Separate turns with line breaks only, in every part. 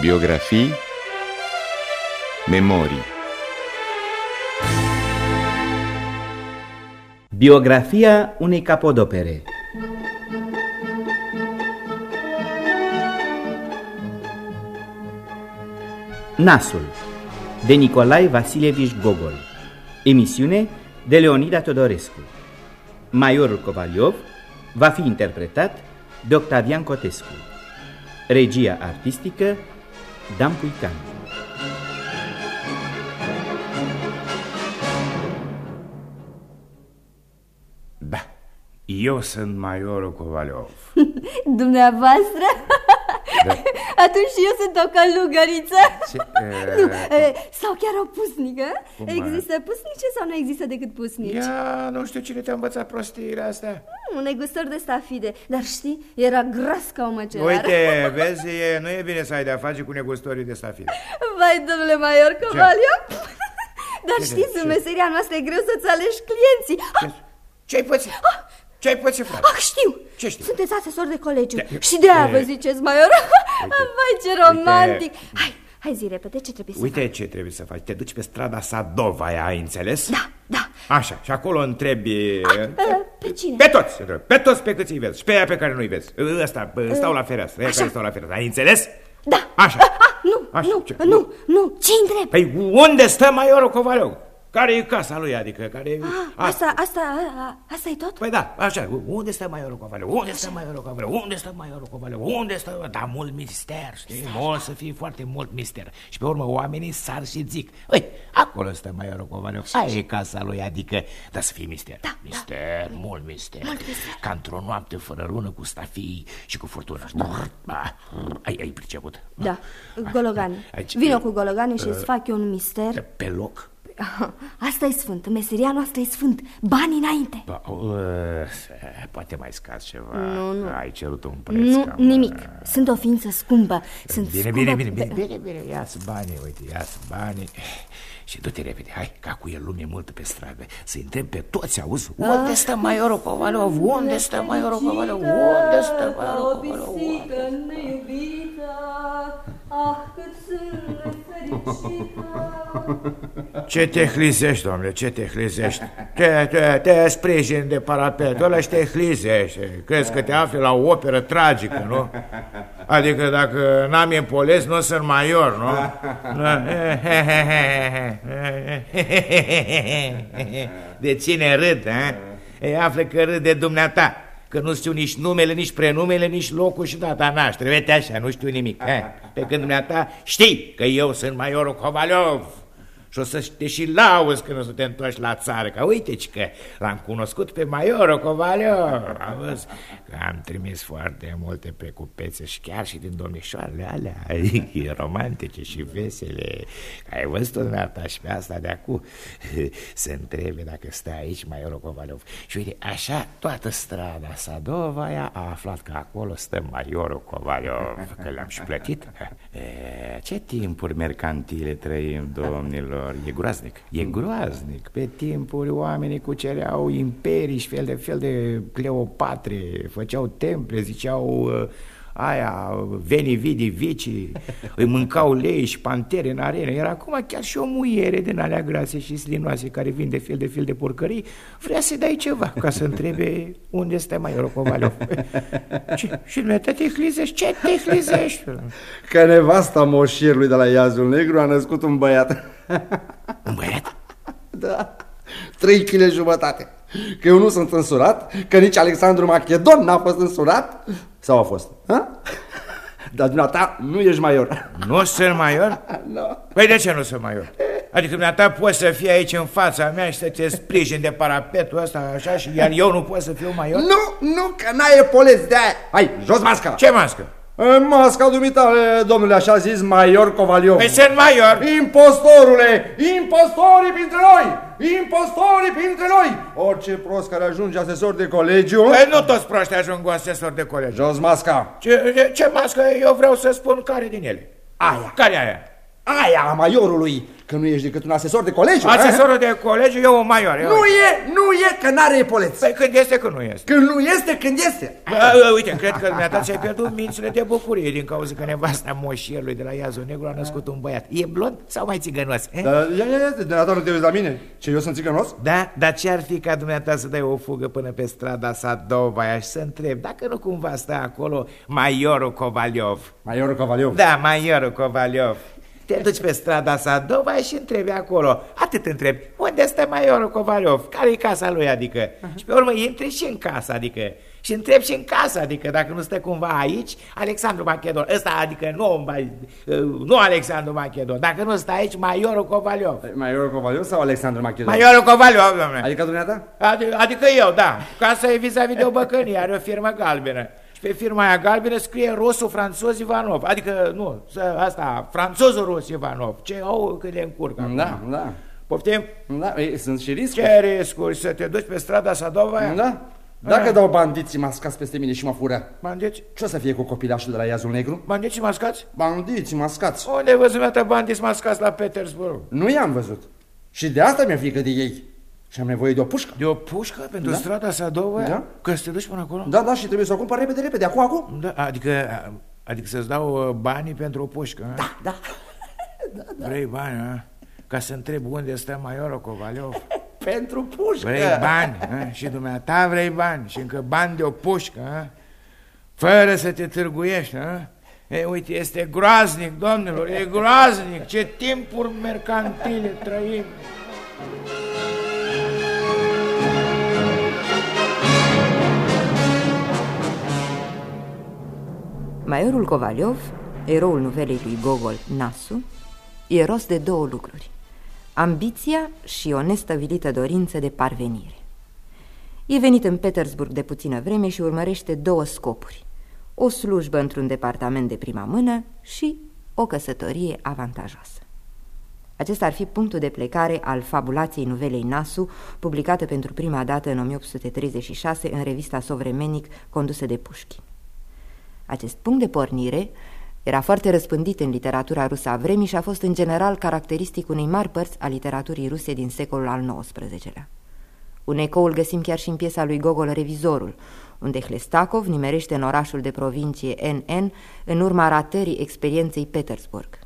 Biografii. Memorii.
Biografia unei capodopere. Nasul de Nicolae Vasilievici Gogol. Emisiune de Leonida Todorescu. Maiorul Covaliov va fi interpretat de Octavian Cotescu. Regia artistică Dan Puican
Da, eu sunt Maiorul Covaliov
Dumneavoastră?
Da.
Atunci și eu sunt o călugăriță.
Ce,
Nu,
e,
e, Sau chiar o pusnică.
Cum
Există pusnice sau nu există decât pusnici?
Ia, nu știu cine te-a învățat prostiile astea.
Un negustor de stafide. Dar știi, era gras ca o măcelară.
Uite, vezi, e, nu e bine să ai de-a face cu negustorii de stafide.
Vai, domnule Maior Covaliu Dar
Ce-
știți,
ce?
în meseria noastră e greu să-ți alegi clienții. Ah,
Ce-ai pățit? Ce-ai pățit, frate?
ah, știu
Ce știi?
Sunteți asesor de colegiu
Da,
Și de aia
e-
vă ziceți, Maior Vai, ce romantic Hai, hai zi repede, ce trebuie să fac?
Uite ce trebuie să faci. Te duci pe strada Sadova, ai înțeles?
Da, da
Așa, și acolo întrebi...
Pe cine?
Pe toți, pe toți pe câți îi vezi și pe aia pe care nu-i vezi. Ăsta, bă, stau la fereastră, ăia
Așa.
care stau la fereastră. Ai înțeles?
Da
Așa.
Ah, nu,
Așa,
nu,
ce?
nu, nu Ce întreb?
Păi unde stă Maiorul Covaliov? Care e casa lui, adică? Care e...
Ah, Asta, asta, a- asta e tot?
Păi da, așa, unde stă Maiorul Covaliov? Unde stă Maiorul Covaliov? Unde stă Maiorul Covaliov? Unde stă? Da, mult mister, știi? Mult să fie foarte mult mister. Și pe urmă oamenii sar și zic, Ui, acolo stă Maiorul Covaliov. Aia e casa lui, adică, da să fie mister.
Da,
mister, mult mister.
Mult mister.
Ca într-o noapte fără rună cu stafii și cu furtună. Ah, Ai, ai priceput?
Da, Gologani
Aici-
Vino cu Gologani și îți fac eu un mister
Pe loc?
Asta e sfânt, meseria noastră e sfânt Bani înainte
Ba, uh, poate mai scazi ceva.
Nu, nu.
Ai cerut un preț.
Nu,
cam,
nimic
uh,
Sunt o ființă scumpă Sunt
Bine,
scumpă
bine, bine,
pe-
bine, bine, bine, ia-ți banii, uite, ia-ți banii Și du-te repede, hai, ca cu el lume multă pe stradă. Să-i întreb pe toți, auzi, unde stă Maiorul Covalov, unde stă Maiorul Covalov, unde stă Maiorul Covalov
neiubită Ah, cât sunt nefericită.
Ce te hlizești, domnule, ce te hlizești? Te, te, te sprijin de parapetul ăla și te hlizești. Crezi că te afli la o operă tragică, nu? Adică dacă n-am empolez, nu sunt maior, nu? De cine râd, ha? Ei află că râd de dumneata Că nu știu nici numele, nici prenumele, nici locul și data naștere Uite așa, nu știu nimic ha? Pe când dumneata știi că eu sunt maiorul Kovaliov și o să te și lauzi când o să te întorci la țară Că uite că l-am cunoscut pe Maioro Covaliov Auzi că am trimis foarte multe precupețe Și chiar și din domnișoarele alea. Romantice și vesele. Ai văzut-o dumneata și pe asta de acum? Se întrebe dacă stă aici Maioro Covaliov Și uite, așa toată strada Sadova aia a aflat că acolo stă Maioro Covaliov Că l-am și plătit. E, Ce timpuri mercantile trăim, domnilor E groaznic, e groaznic Pe timpuri oamenii cucereau imperii și fel de fel de Cleopatre Făceau temple, ziceau uh, aia, veni vidi vici Îi mâncau lei și pantere în arenă Era acum chiar și o muiere din alea grase și slinoase Care vinde fel de fel de porcării Vrea să dai ceva ca să întrebe unde stă mai Rocovalov Ce, Și dumneata te hlizești? Ce te hlizești?
Că nevasta moșierului de la Iazul Negru a născut un băiat.
Un băiat?
Da, trei kg jumătate. Că eu nu sunt însurat, că nici Alexandru Macedon n-a fost însurat. Sau a fost? Ha? Dar dumneata nu ești major.
Nu sunt maior?
Nu.
Păi de ce nu sunt maior? Adică dumneata poți să fii aici în fața mea și să te sprijin de parapetul ăsta așa și iar eu nu pot să fiu maior?
Nu, nu, că n-ai epoleți de aia. Hai, jos masca.
Ce mască?
E, Masca dumitale, domnule, așa zis, Maior Covaliov.
Păi sunt maior!
Impostorule! Impostorii printre noi! Impostorii printre noi! Orice prost care ajunge asesor de colegiu...
Păi nu toți proști ajung asesor de colegi.
Jos masca!
Ce, ce, ce mască? Eu vreau să spun care din ele.
Aia.
Care e aia?
Aia a maiorului, că nu ești decât un asesor de colegiu.
Asesorul de colegiu, eu o maior.
Nu e, nu e, că n-are epoleți.
Păi când este, când nu este.
Când nu este, când este.
Bă, uite, cred că dumneata ți-ai pierdut mințile de bucurie din cauza că nevasta moșierului de la Iazul Negru a născut un băiat. E blond sau mai țigănos? Eh?
Da, ia, ia, ia, dumneata nu te uiți la mine. Ce, eu sunt țigănos?
Da, dar ce ar fi ca dumneata să dai o fugă până pe strada Sadovaia și să întreb dacă nu cumva stă acolo Maiorul Covaliov?
Maiorul Covaliov?
Da, Maiorul Covaliov. Te duci pe strada Sadova și întrebi acolo. Atât întrebi. Unde stă Maiorul Covaliov? Care e casa lui, adică? Uh -huh. Și pe urmă intri și în casa, adică. Și întrebi și în casă, adică dacă nu stă cumva aici, Alexandru Macedon. Ăsta, adică nu, nu Alexandru Macedon. Dacă nu stă aici, Maiorul Covaliov.
Maiorul Covaliov sau Alexandru Macedon?
Maiorul Covaliov, domnule.
Adică dumneata?
Adică, adică eu, da. Casa e vis-a-vis -vis de o băcănie, are o firmă galbenă. Și pe firma aia galbenă scrie Rosu Franțoz Ivanov. Adică, nu, asta, franțozul Ros Ivanov. Ce au cât de încurcă.
Da,
acum.
da.
Poftim?
Da, ei, sunt și riscuri.
Ce riscuri? Să te duci pe strada Sadova?
Da. Dacă dau bandiții mascați peste mine și mă fură,
Bandiți?
ce o să fie cu copilașul de la Iazul Negru?
Bandiții mascați?
Bandiții mascați.
Unde ai văzut dată bandiți mascați la Petersburg?
Nu i-am văzut. Și de asta mi-e frică de ei. Și am nevoie de o pușcă.
De o pușcă pentru
Da.
strada Sadova?
Da.
Că să te duci până acolo?
Da, da, și trebuie să o cumpăr repede, repede, acum, acum.
Da, adică, adică să-ți dau uh, banii pentru o pușcă? Da,
Da.
Vrei bani, a? Ca să întreb unde stă Maiorul Covaliov?
Pentru pușcă.
Vrei bani, a? și dumneata vrei bani și încă bani de o pușcă, a? fără să te târguiești. A? E, uite, este groaznic, domnilor, e groaznic, ce timpuri mercantile trăim.
Maiorul Covaliov, eroul nuvelei lui Gogol, Nasu, e rost de două lucruri. Ambiția și o nestabilită dorință de parvenire. E venit în Petersburg de puțină vreme și urmărește două scopuri. O slujbă într-un departament de prima mână și o căsătorie avantajoasă. Acesta ar fi punctul de plecare al fabulației nuvelei Nasu, publicată pentru prima dată în 1836 în revista Sovremenic condusă de Pușkin. Acest punct de pornire era foarte răspândit în literatura rusă a vremii și a fost în general caracteristic unei mari părți a literaturii ruse din secolul al XIX-lea. Un ecou îl găsim chiar și în piesa lui Gogol Revizorul, unde Hlestakov nimerește în orașul de provincie NN în urma ratării experienței Petersburg.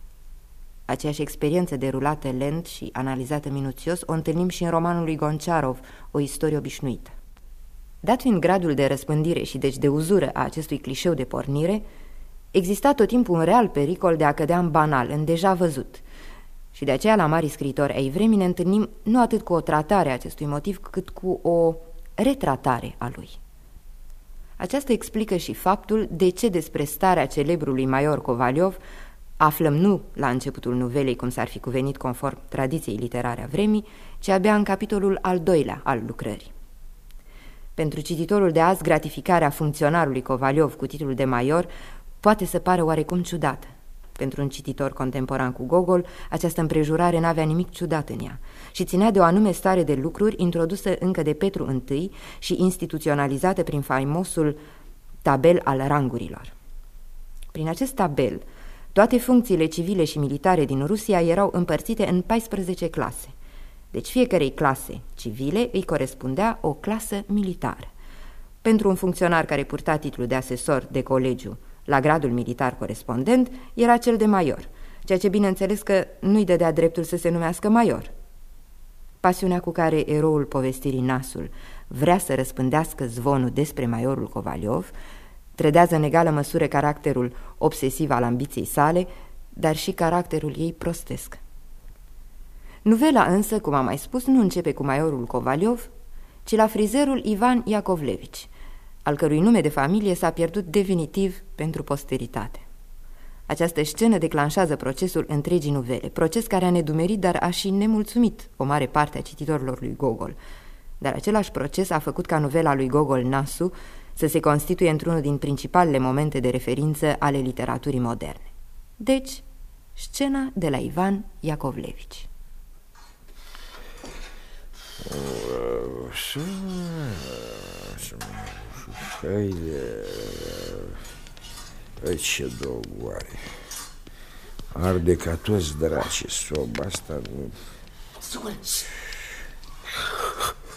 Aceeași experiență derulată lent și analizată minuțios o întâlnim și în romanul lui Goncharov, O istorie obișnuită. Dat fiind gradul de răspândire și deci de uzură a acestui clișeu de pornire, exista tot timpul un real pericol de a cădea în banal, în deja văzut. Și de aceea la mari scritori ai vremii ne întâlnim nu atât cu o tratare a acestui motiv, cât cu o retratare a lui. Aceasta explică și faptul de ce despre starea celebrului Maior Covaliov aflăm nu la începutul nuvelei, cum s-ar fi cuvenit conform tradiției literare a vremii, ci abia în capitolul al doilea al lucrării. Pentru cititorul de azi, gratificarea funcționarului Covaliov cu titlul de major poate să pară oarecum ciudată. Pentru un cititor contemporan cu Gogol, această împrejurare n-avea nimic ciudat în ea și ținea de o anume stare de lucruri introdusă încă de Petru I și instituționalizată prin faimosul tabel al rangurilor. Prin acest tabel, toate funcțiile civile și militare din Rusia erau împărțite în 14 clase. Deci fiecarei clase civile îi corespundea o clasă militară. Pentru un funcționar care purta titlul de asesor de colegiu la gradul militar corespondent, era cel de major, ceea ce bineînțeles că nu-i dădea dreptul să se numească major. Pasiunea cu care eroul povestirii Nasul vrea să răspândească zvonul despre majorul Covaliov trădează în egală măsură caracterul obsesiv al ambiției sale, dar și caracterul ei prostesc. Nuvela însă, cum am mai spus, nu începe cu majorul Covaliov, ci la frizerul Ivan Iacovlevici, al cărui nume de familie s-a pierdut definitiv pentru posteritate. Această scenă declanșează procesul întregii nuvele, proces care a nedumerit, dar a și nemulțumit o mare parte a cititorilor lui Gogol. Dar același proces a făcut ca novela lui Gogol Nasu să se constituie într-unul din principalele momente de referință ale literaturii moderne. Deci, scena de la Ivan Iacovlevici.
Haide, ce dogoare. Arde ca toți draci soba asta.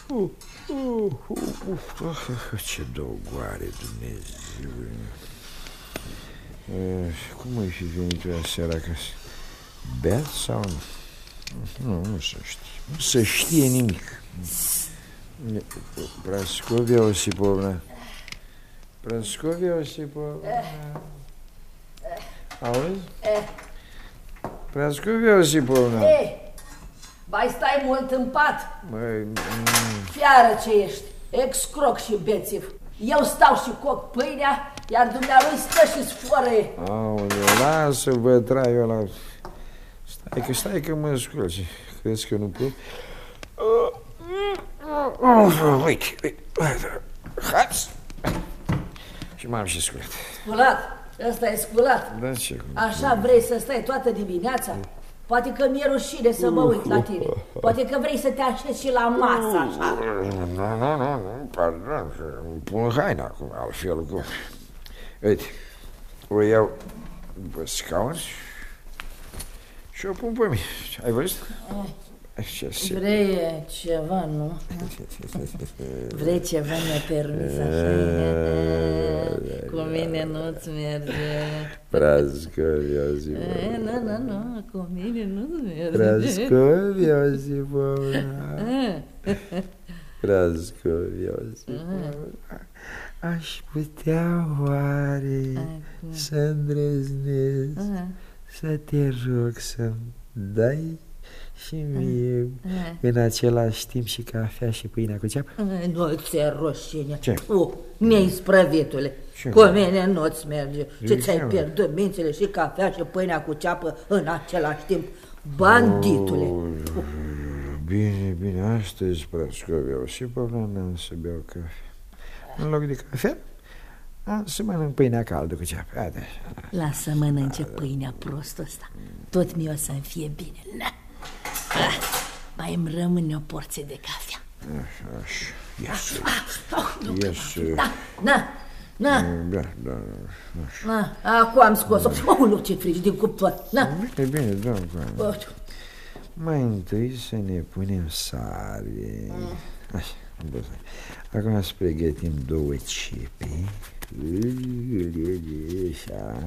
Uh, uh, uh, uh, ce dogoare, Dumnezeu. Uh, cum ai fi venit tu seara acasă? Beat sau nu? Nu, nu se știe. Nu se știe nimic. Prascovia Osipovna. Prascovia Osipovna. Auzi? Prascovia Osipovna.
Eh, mai stai mult în pat,
Măi,
fiară ce ești, excroc și bețiv. Eu stau și coc pâinea, iar dumnealui stă și sforăie.
aoleu, lasă-vă, trai eu la... Stai că, stai că mă sculci. Crezi că nu pot? Uite, uite, uite, hați! Și m-am și sculat.
Sculat, ăsta e sculat.
Da, ce cum?
Așa vrei să stai toată dimineața? Poate că mi-e rușine să mă uit la tine. Poate că vrei să te așezi și la masă, așa.
Nu, nu, nu, nu, pardon, îmi pun haina acum, altfel cum. Uite, o iau după scaun și o pun pe mine. Ai văzut? Ce se...
Vrei ceva, nu? Vrei ceva nepermis, așa? Cu mine nu-ți merge.
Prascovia zi,
E, Nu, nu, nu, cu mine nu-ți merge.
Prascovia zi, Prascovia zi, Aș putea oare să îndrăznesc să te rog să-mi dai și mie în același timp și cafea și pâinea cu ceapă?
Ai, Nu ți-e rușine.
Ce?
Tu, neisprăvitule.
Ce?
Cu mine nu-ți merge. Ce
Ce
ți-ai
mă?
pierdut mințile și cafea și pâinea cu ceapă în același timp. Banditule.
Bine, bine, astăzi, Prascovia Osipovna, n-am să beau cafea. În loc de cafea, am să mănânc pâinea caldă cu ceapă. Haide.
Lasă mănânce pâinea prostul ăsta. Tot mie o să-mi fie bine. Na. Ah, mai îmi rămâne o porție de cafea.
Așa, ies, ies,
Da, na, na,
da, da, așa.
na. Acum am scos-o. Oh, ce frigi din cuptor. Na.
Bine, bine, domnule.
Oh,
Mai întâi să ne punem sare. Așa, bun. Acum să pregătim două cepe. Așa.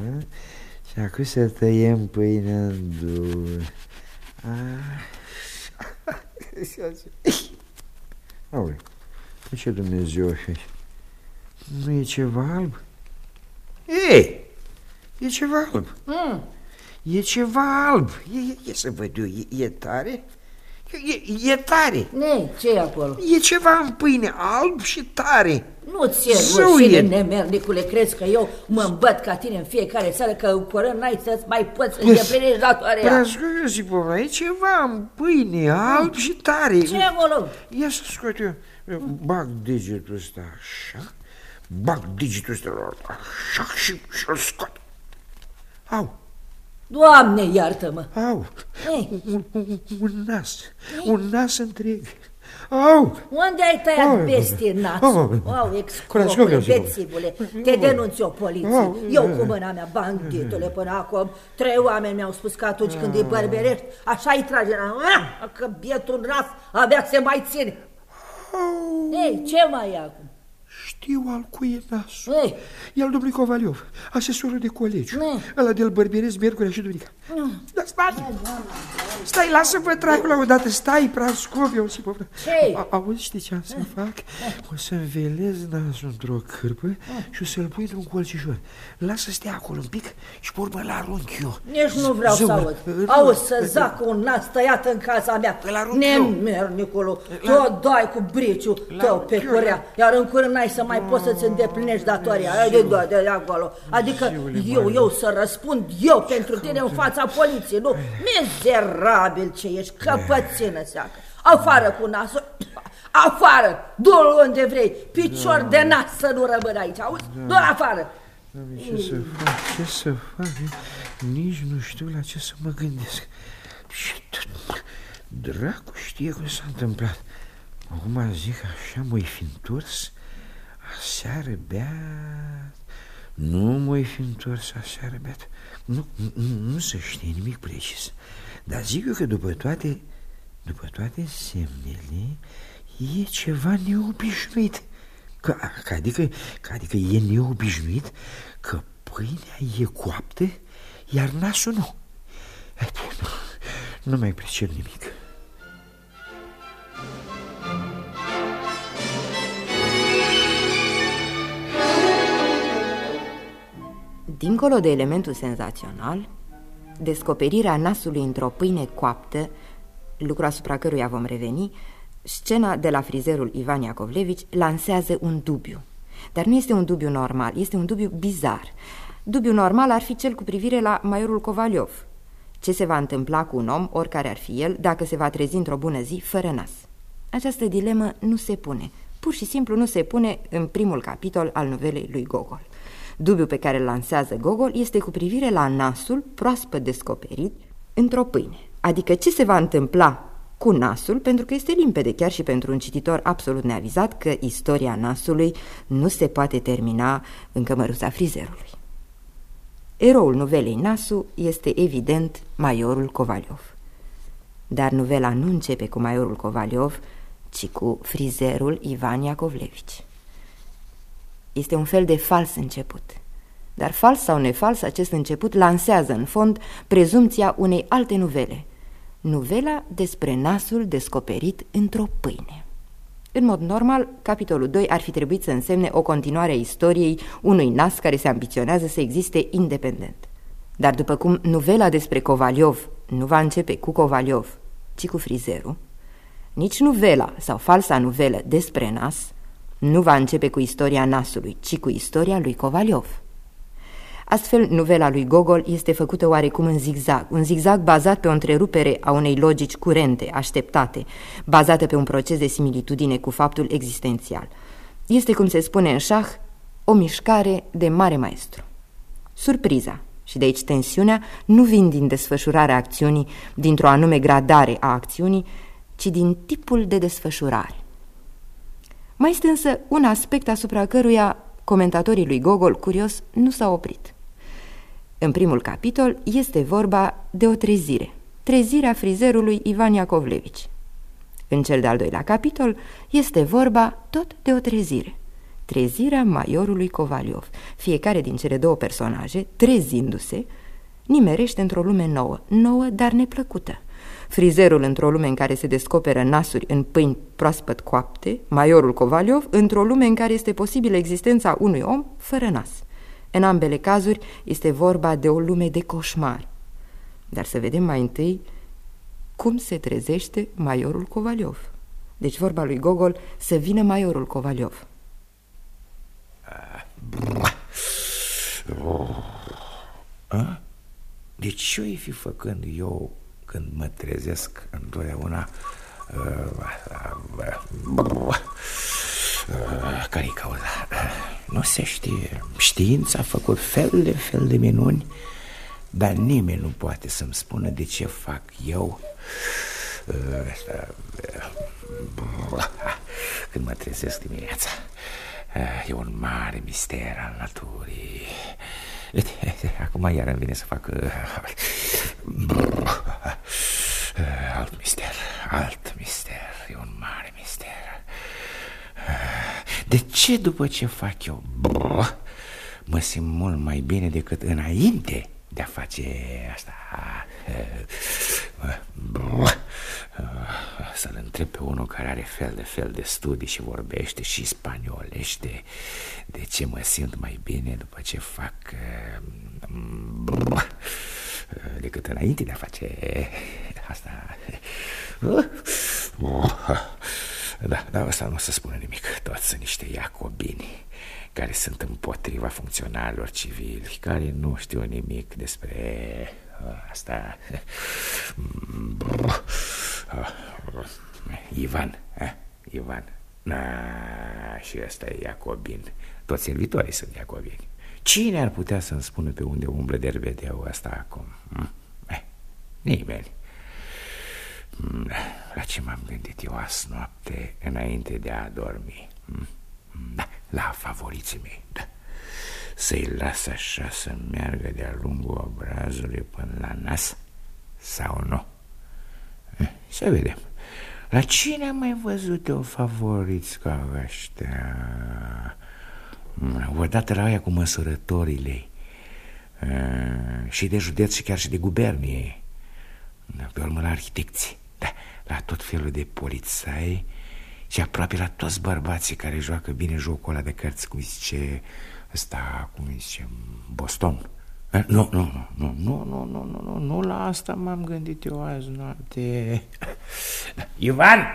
Și acum să tăiem pâinea în două. Așa. Aole, pe ce Dumnezeu fi? Nu e ceva alb? Ei, e ceva alb.
Mm.
E ceva alb. E, e, e să văd eu, e, e tare? E, e tare.
Ne, ce e acolo?
E ceva în pâine, alb și tare.
Nu ți-e
Zău
rușine,
e.
nemernicule, crezi că eu mă îmbăt ca tine în fiecare seară că în curând n-ai să-ți mai poți să îndeplinești datoarea.
Prascovia Zipovna, e ceva în pâine, alb și tare.
Ce acolo?
Ia să scot eu. eu Bag degetul ăsta așa, bag degetul ăsta așa și, și-l scot. Au,
Doamne, iartă-mă!
au,
Ei,
un, un, un nas, un nas întreg. Au,
unde ai tăiat
Au,
bestie
au,
națul?
au,
Au, excrocule,
Crăscovia, zic.
bețivule, te denunț eu poliție.
Au,
Eu cu mâna mea, banditule, până acum, trei oameni mi-au spus că atunci când îi bărberești, așa îi trage la... Ah, Că bietul ras abia se mai ține. Ei, ce mai e acum?
Știu al cui e nasul.
Ei,
E al domnului Covaliov, asesorul de colegiu.
Nu.
Ăla de-l bărbierez miercurea și duminica. Da, stai! Stai, lasă-mă dracu la odată, stai, Prascovia Osipovna.
Ce?
A- Auzi, știi ce am să fac? O să învelez nasul într-o cârpă și o să-l pui într-un colțișor. Lasă să stea acolo un pic și pe urmă l-arunc eu.
Nici nu vreau să
Zău,
aud.
nu.
Auzi să zacă un nas tăiat în casa mea.
Îl arunc eu.
Nemerniculu, tu dai cu briciu tău pe
eu.
curea, iar în curând n-ai să mai poți să-ți îndeplinești datoria. Hai de, de, de acolo. Adică eu, eu să răspund eu pentru tine în fața poliției, nu? Mizerabil ce ești, căpățină seacă. Afară cu nasul, afară, du-l unde vrei, picior de nas să nu rămână aici, auzi? Du-l afară.
Doamne, ce să fac, ce să fac? Nici nu știu la ce să mă gândesc. Și tot- dracu știe cum s-a întâmplat. Acum zic așa, mă fi întors. Aseară beat, Nu mă fi întors aseară, beată. Nu, nu, nu să știe nimic precis. Dar zic eu că după toate, după toate semnele, e ceva neobișnuit. Că, că, adică, că adică e neobișnuit că pâinea e coaptă, iar nasul nu. Nu, nu mai pricep nimic.
Dincolo de elementul senzațional, descoperirea nasului într-o pâine coaptă, lucru asupra căruia vom reveni, scena de la frizerul Ivan Iacovlevici lansează un dubiu. Dar nu este un dubiu normal, este un dubiu bizar. Dubiu normal ar fi cel cu privire la maiorul Kovaliov. Ce se va întâmpla cu un om, oricare ar fi el, dacă se va trezi într-o bună zi fără nas? Această dilemă nu se pune. Pur și simplu nu se pune în primul capitol al novelei lui Gogol. Dubiul pe care îl lansează Gogol este cu privire la nasul proaspăt descoperit într-o pâine. Adică ce se va întâmpla cu nasul, pentru că este limpede chiar și pentru un cititor absolut neavizat că istoria nasului nu se poate termina în cămăruța frizerului. Eroul novelei Nasu este evident Maiorul Kovaliov. Dar novela nu începe cu Maiorul Kovaliov, ci cu frizerul Ivan Iacovlevici. Este un fel de fals început. Dar fals sau nefals, acest început lansează în fond prezumția unei alte novele. Novela despre nasul descoperit într-o pâine. În mod normal, capitolul 2 ar fi trebuit să însemne o continuare a istoriei unui nas care se ambiționează să existe independent. Dar după cum novela despre Kovaliov nu va începe cu Kovaliov, ci cu frizerul, nici novela sau falsa novelă despre nas nu va începe cu istoria nasului, ci cu istoria lui Kovaliov. Astfel, novela lui Gogol este făcută oarecum în zigzag, un zigzag bazat pe o întrerupere a unei logici curente, așteptate, bazată pe un proces de similitudine cu faptul existențial. Este, cum se spune în șah, o mișcare de mare maestru. Surpriza și de aici tensiunea nu vin din desfășurarea acțiunii, dintr-o anume gradare a acțiunii, ci din tipul de desfășurare. Mai este însă un aspect asupra căruia comentatorii lui Gogol, curios, nu s-au oprit. În primul capitol este vorba de o trezire, trezirea frizerului Ivan Iacovlevici. În cel de-al doilea capitol este vorba tot de o trezire, trezirea maiorului Kovaliov. Fiecare din cele două personaje, trezindu-se, nimerește într-o lume nouă, nouă, dar neplăcută. Frizerul într-o lume în care se descoperă nasuri în pâini proaspăt coapte, maiorul Kovaliov într-o lume în care este posibilă existența unui om fără nas. În ambele cazuri este vorba de o lume de coșmar. Dar să vedem mai întâi cum se trezește maiorul Kovaliov. Deci vorba lui Gogol să vină maiorul Kovaliov.
A? De ce o fi făcând eu când mă trezesc întotdeauna care-i cauza? Nu se știe. Știința a făcut fel de fel de minuni, dar nimeni nu poate să-mi spună de ce fac eu când mă trezesc dimineața. E un mare mister al naturii. Acum iar îmi vine să fac alt mister, alt mister. E un mare mister. De ce după ce fac eu mă simt mult mai bine decât înainte de a face asta? Să-l întreb pe unul care are fel de fel de studii și vorbește și spaniolește de ce mă simt mai bine după ce fac decât înainte de a face asta. Da, dar asta nu o să spună nimic. Toți sunt niște iacobini care sunt împotriva funcționarilor civili, care nu știu nimic despre asta. Ivan, eh? Ivan. Na, și ăsta e Iacobin. Toți servitorii sunt Iacobini. Cine ar putea să-mi spună pe unde umblă dervedeu ăsta acum? Hm? Eh, nimeni. Hm, la ce m-am gândit eu azi noapte înainte de a dormi? Hm? Da, la favoriții mei, da. Să-i las așa să meargă de-a lungul obrazului până la nas sau nu? Eh, să vedem. La cine am mai văzut o favoriți ca ăștia? Odată la aia cu măsurătorile uh, Și de județ și chiar și de gubernie Pe urmă la arhitecții da, La tot felul de polițai Și aproape la toți bărbații care joacă bine jocul ăla de cărți Cum zice ăsta, cum zice, Boston nu, nu, nu, nu, nu, nu, nu, nu, nu, nu la asta m-am gândit eu azi noapte. Ivan!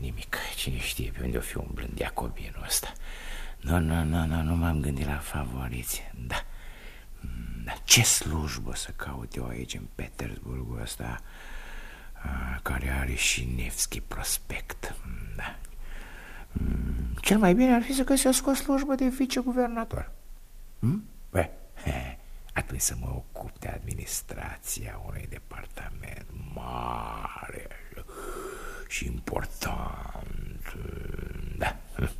Nimic, cine știe pe unde o fi umblând Iacobinul ăsta. Nu, nu, nu, nu, nu m-am gândit la favoriți. Da. Dar ce slujbă să caut eu aici în Petersburgul ăsta care are și Nevski Prospect. Da. Cel mai bine ar fi să găsesc o slujbă de viceguvernator. Hm? Bă, atunci să mă ocup de administrația unui departament mare și important. Da.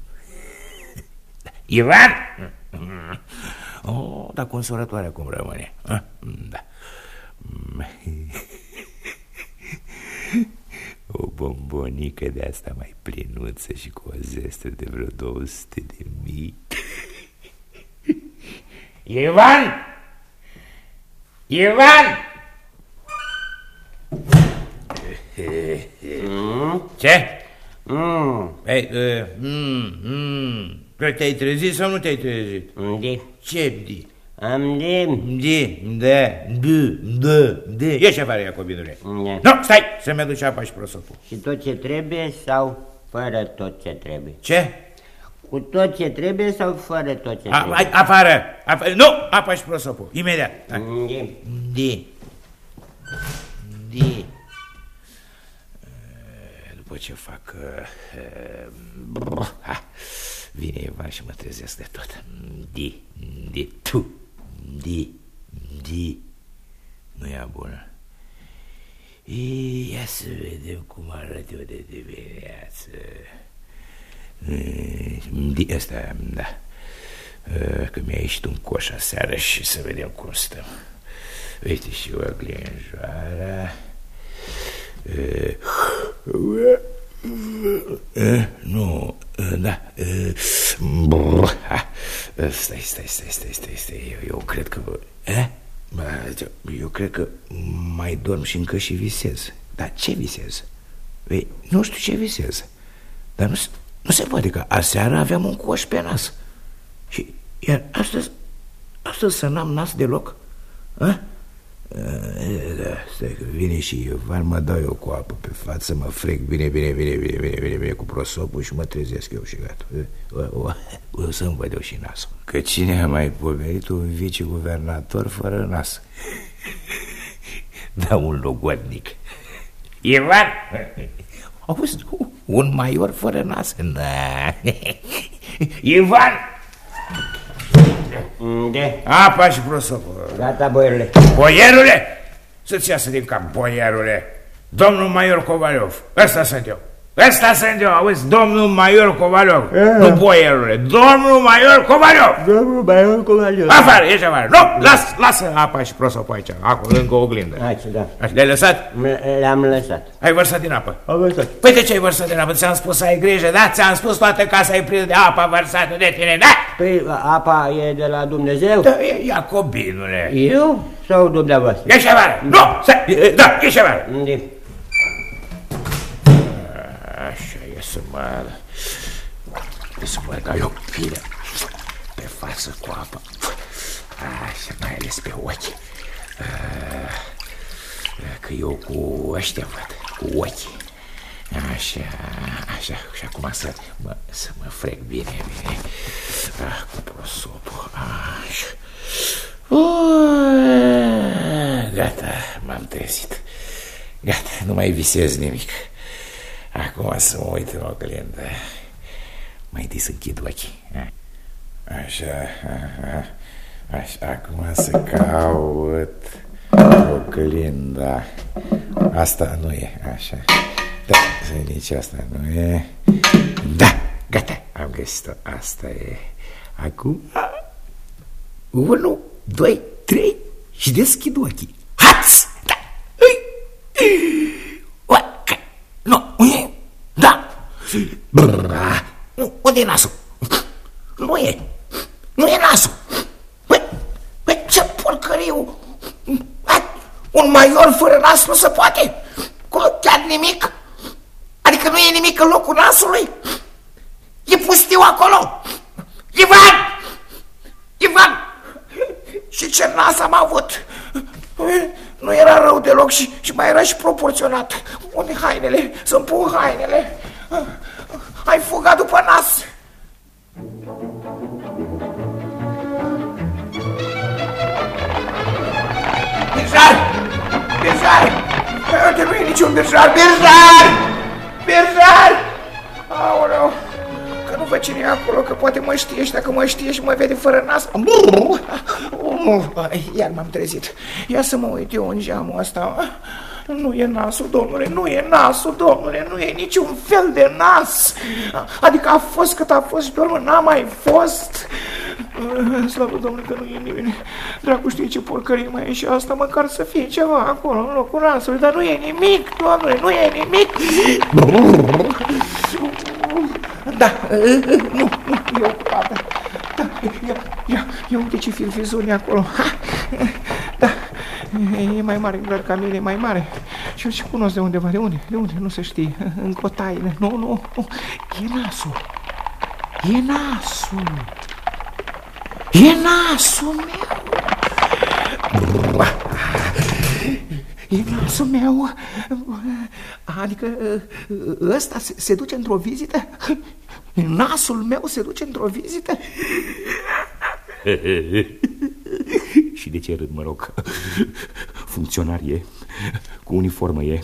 Ivan? Oh, dar consolatoarea cum rămâne? Da. O bombonică de asta mai plinuță și cu o zestă de vreo 200 de mii. Ivan! Ivan! Mm? Ce? Mm. Ei, uh, mm, mm. Te-ai trezit sau nu te-ai trezit?
De.
Ce de?
Am de...
De, da, de, de, de. Ieși afară, Iacobinule.
Da.
Nu, stai, să-mi aduci apa și prosopul.
Și tot ce trebuie sau fără tot ce trebuie?
Ce?
Cu tot ce trebuie sau fără tot ce
A,
trebuie?
afară, afară, nu, apa și prosopul, imediat. Hai.
De.
De. De. După ce fac... Uh, ha, vine Ivan și mă trezesc de tot. De, de, tu, de, de. Nu e bună. Ia să vedem cum arăt eu de dimineață. De asta, da. Că mi-a ieșit un coș aseară și să vedem cum stăm. Uite și oglinjoara. Nu, da. Stai, stai, stai, stai, stai, stai. Eu, eu cred că... Eh? Eu cred că mai dorm și încă și visez. Dar ce visez? Ei, nu știu ce visez. Dar nu, nu se poate că aseară aveam un coș pe nas. Și iar astăzi, astăzi să n-am nas deloc? A? Da, stai că vine și Ivan, mă dau eu cu apă pe față, mă frec bine, bine, bine, bine, bine, bine, bine cu prosopul și mă trezesc eu și gata. O, o, o să-mi văd eu și nasul. Că cine a mai pomenit un viceguvernator fără nas? Da, un logodnic. Ivan! Auzi, un maior fără nas? Da. Ivan!
De.
Apa și prosopul.
Gata, boierule.
Boierule! Să-ți iasă din cap, boierule! Domnul Maior Covaliov, ăsta sunt eu. Ăsta sunt eu, auzi, domnul Maior Covaliov. Nu boierule, domnul Maior Covaliov.
Domnul Baion Covaliu.
Afară, ieși afară. Nu, las, lasă apa și prosopul aici, acolo, lângă oglindă.
Hai, da.
Așa, le-ai lăsat?
Le-am lăsat.
Ai vărsat din apă.
Am lăsat.
Păi de ce ai vărsat din apă? Ți-am spus să ai grijă, da? Ți-am spus toată casa ai prins de apa vărsată de tine, da?
Păi apa e de la Dumnezeu?
Da, e Iacobinule.
Eu sau dumneavoastră?
Ieși afară! Nu! Să, da, ieși afară!
De.
Așa e să mă... Dau eu bine pe față cu apă. Așa, mai ales pe ochi. Că eu cu ăștia văd, cu ochii. Așa, așa, și acum să mă, să mă. Ah, gata, m-am. Gata, nu mai visez nimic. Acum să mă uit în oglindă. Mai întâi să închid ochii. Așa, aha, așa, acum să caut oglinda. Asta nu e, așa. Da, să nici asta nu e. Da, gata, am găsit-o. Asta e. Acum Unu, doi, trei și deschid ochii. Hați! Da! Ui! Ui! Nu, e? Da! Brrra. Nu, unde e nasul? Nu e! Nu e nasul! Băi, băi, ce porcăriu! Un maior fără nas nu se poate! Cum, chiar nimic? Adică nu e nimic în locul nasului? E pustiu acolo! Ivan! Ivan! Și ce nas am avut! Nu era rău deloc și, și mai era și proporționat. Unde hainele? Să-mi pun hainele. Ai fugat după nas. Birjar! Birjar! Uite, nu e niciun birjar! Birjar! Birjar! Aoleu! Că nu văd cine e acolo, că poate mă știe și dacă mă știe și mă vede fără nas... Iar m-am trezit. Ia să mă uit eu în geamul ăsta. Nu e nasul, domnule, nu e nasul, domnule, nu e niciun fel de nas. Adică a fost cât a fost și pe urmă n-a mai fost. Slavă Domnule că nu e nimeni. Dracu știe ce porcărie mai e și asta, măcar să fie ceva acolo în locul nasului, dar nu e nimic, domnule, nu e nimic. Da, nu, nu, e ocupată. Da, ia, ia, ia uite ce filfizuni acolo. Ha, da, e mai mare doar ca mine, e mai mare. Și eu și cunosc de undeva, de unde, de unde, nu se știe, în cotaile. Nu, nu, nu, e nasul. E nasul. E nasul meu. E nasul meu. Adică ăsta se, se duce într-o vizită? Nasul meu se duce într-o vizită? Și de ce râd, mă rog? Funcționar e, cu uniformă e,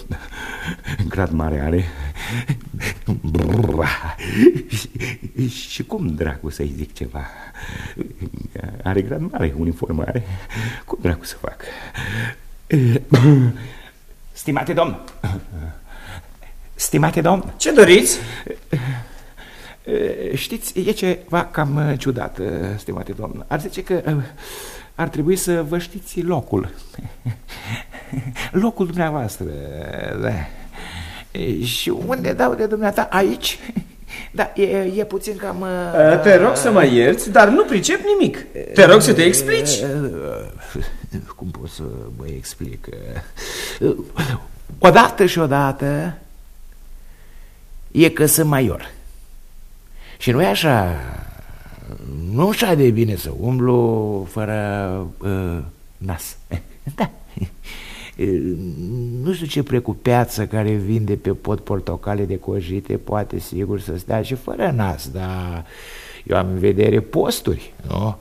grad mare are. Și, și cum dracu să-i zic ceva? Are grad mare, uniformă are. Cum dracu să fac? Stimate domn, stimate domn,
Ce doriți?
Știți, e ceva cam ciudat, stimate domn. Ar zice că ar trebui să vă știți locul. Locul dumneavoastră, da. Și unde dau de dumneata? Aici? Da, e, e puțin cam...
Te rog să mă ierți, dar nu pricep nimic. Te rog să te explici.
Cum pot să mă explic? Odată și odată e că sunt maior. Și nu e așa, nu așa de bine să umblu fără uh, nas. Da. Nu știu ce precupeață care vinde pe pot portocale de cojite poate sigur să stea și fără nas, dar eu am în vedere posturi, nu?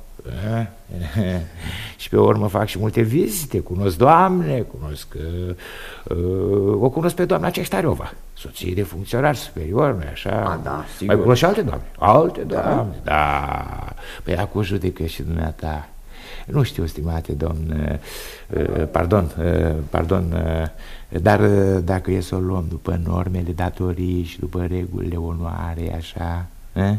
și pe urmă fac și multe vizite, cunosc doamne, cunosc, uh, o cunosc pe doamna Ceștariova, soție de funcționar superior, nu așa?
A, da, sigur.
Mai cunosc și alte doamne? Alte doamne, da. da. Păi acum judecă și dumneata. Nu știu, stimate domn, uh, pardon, uh, pardon, uh, dar uh, dacă e să o luăm după normele datorii și după regulile onoare, așa, eh?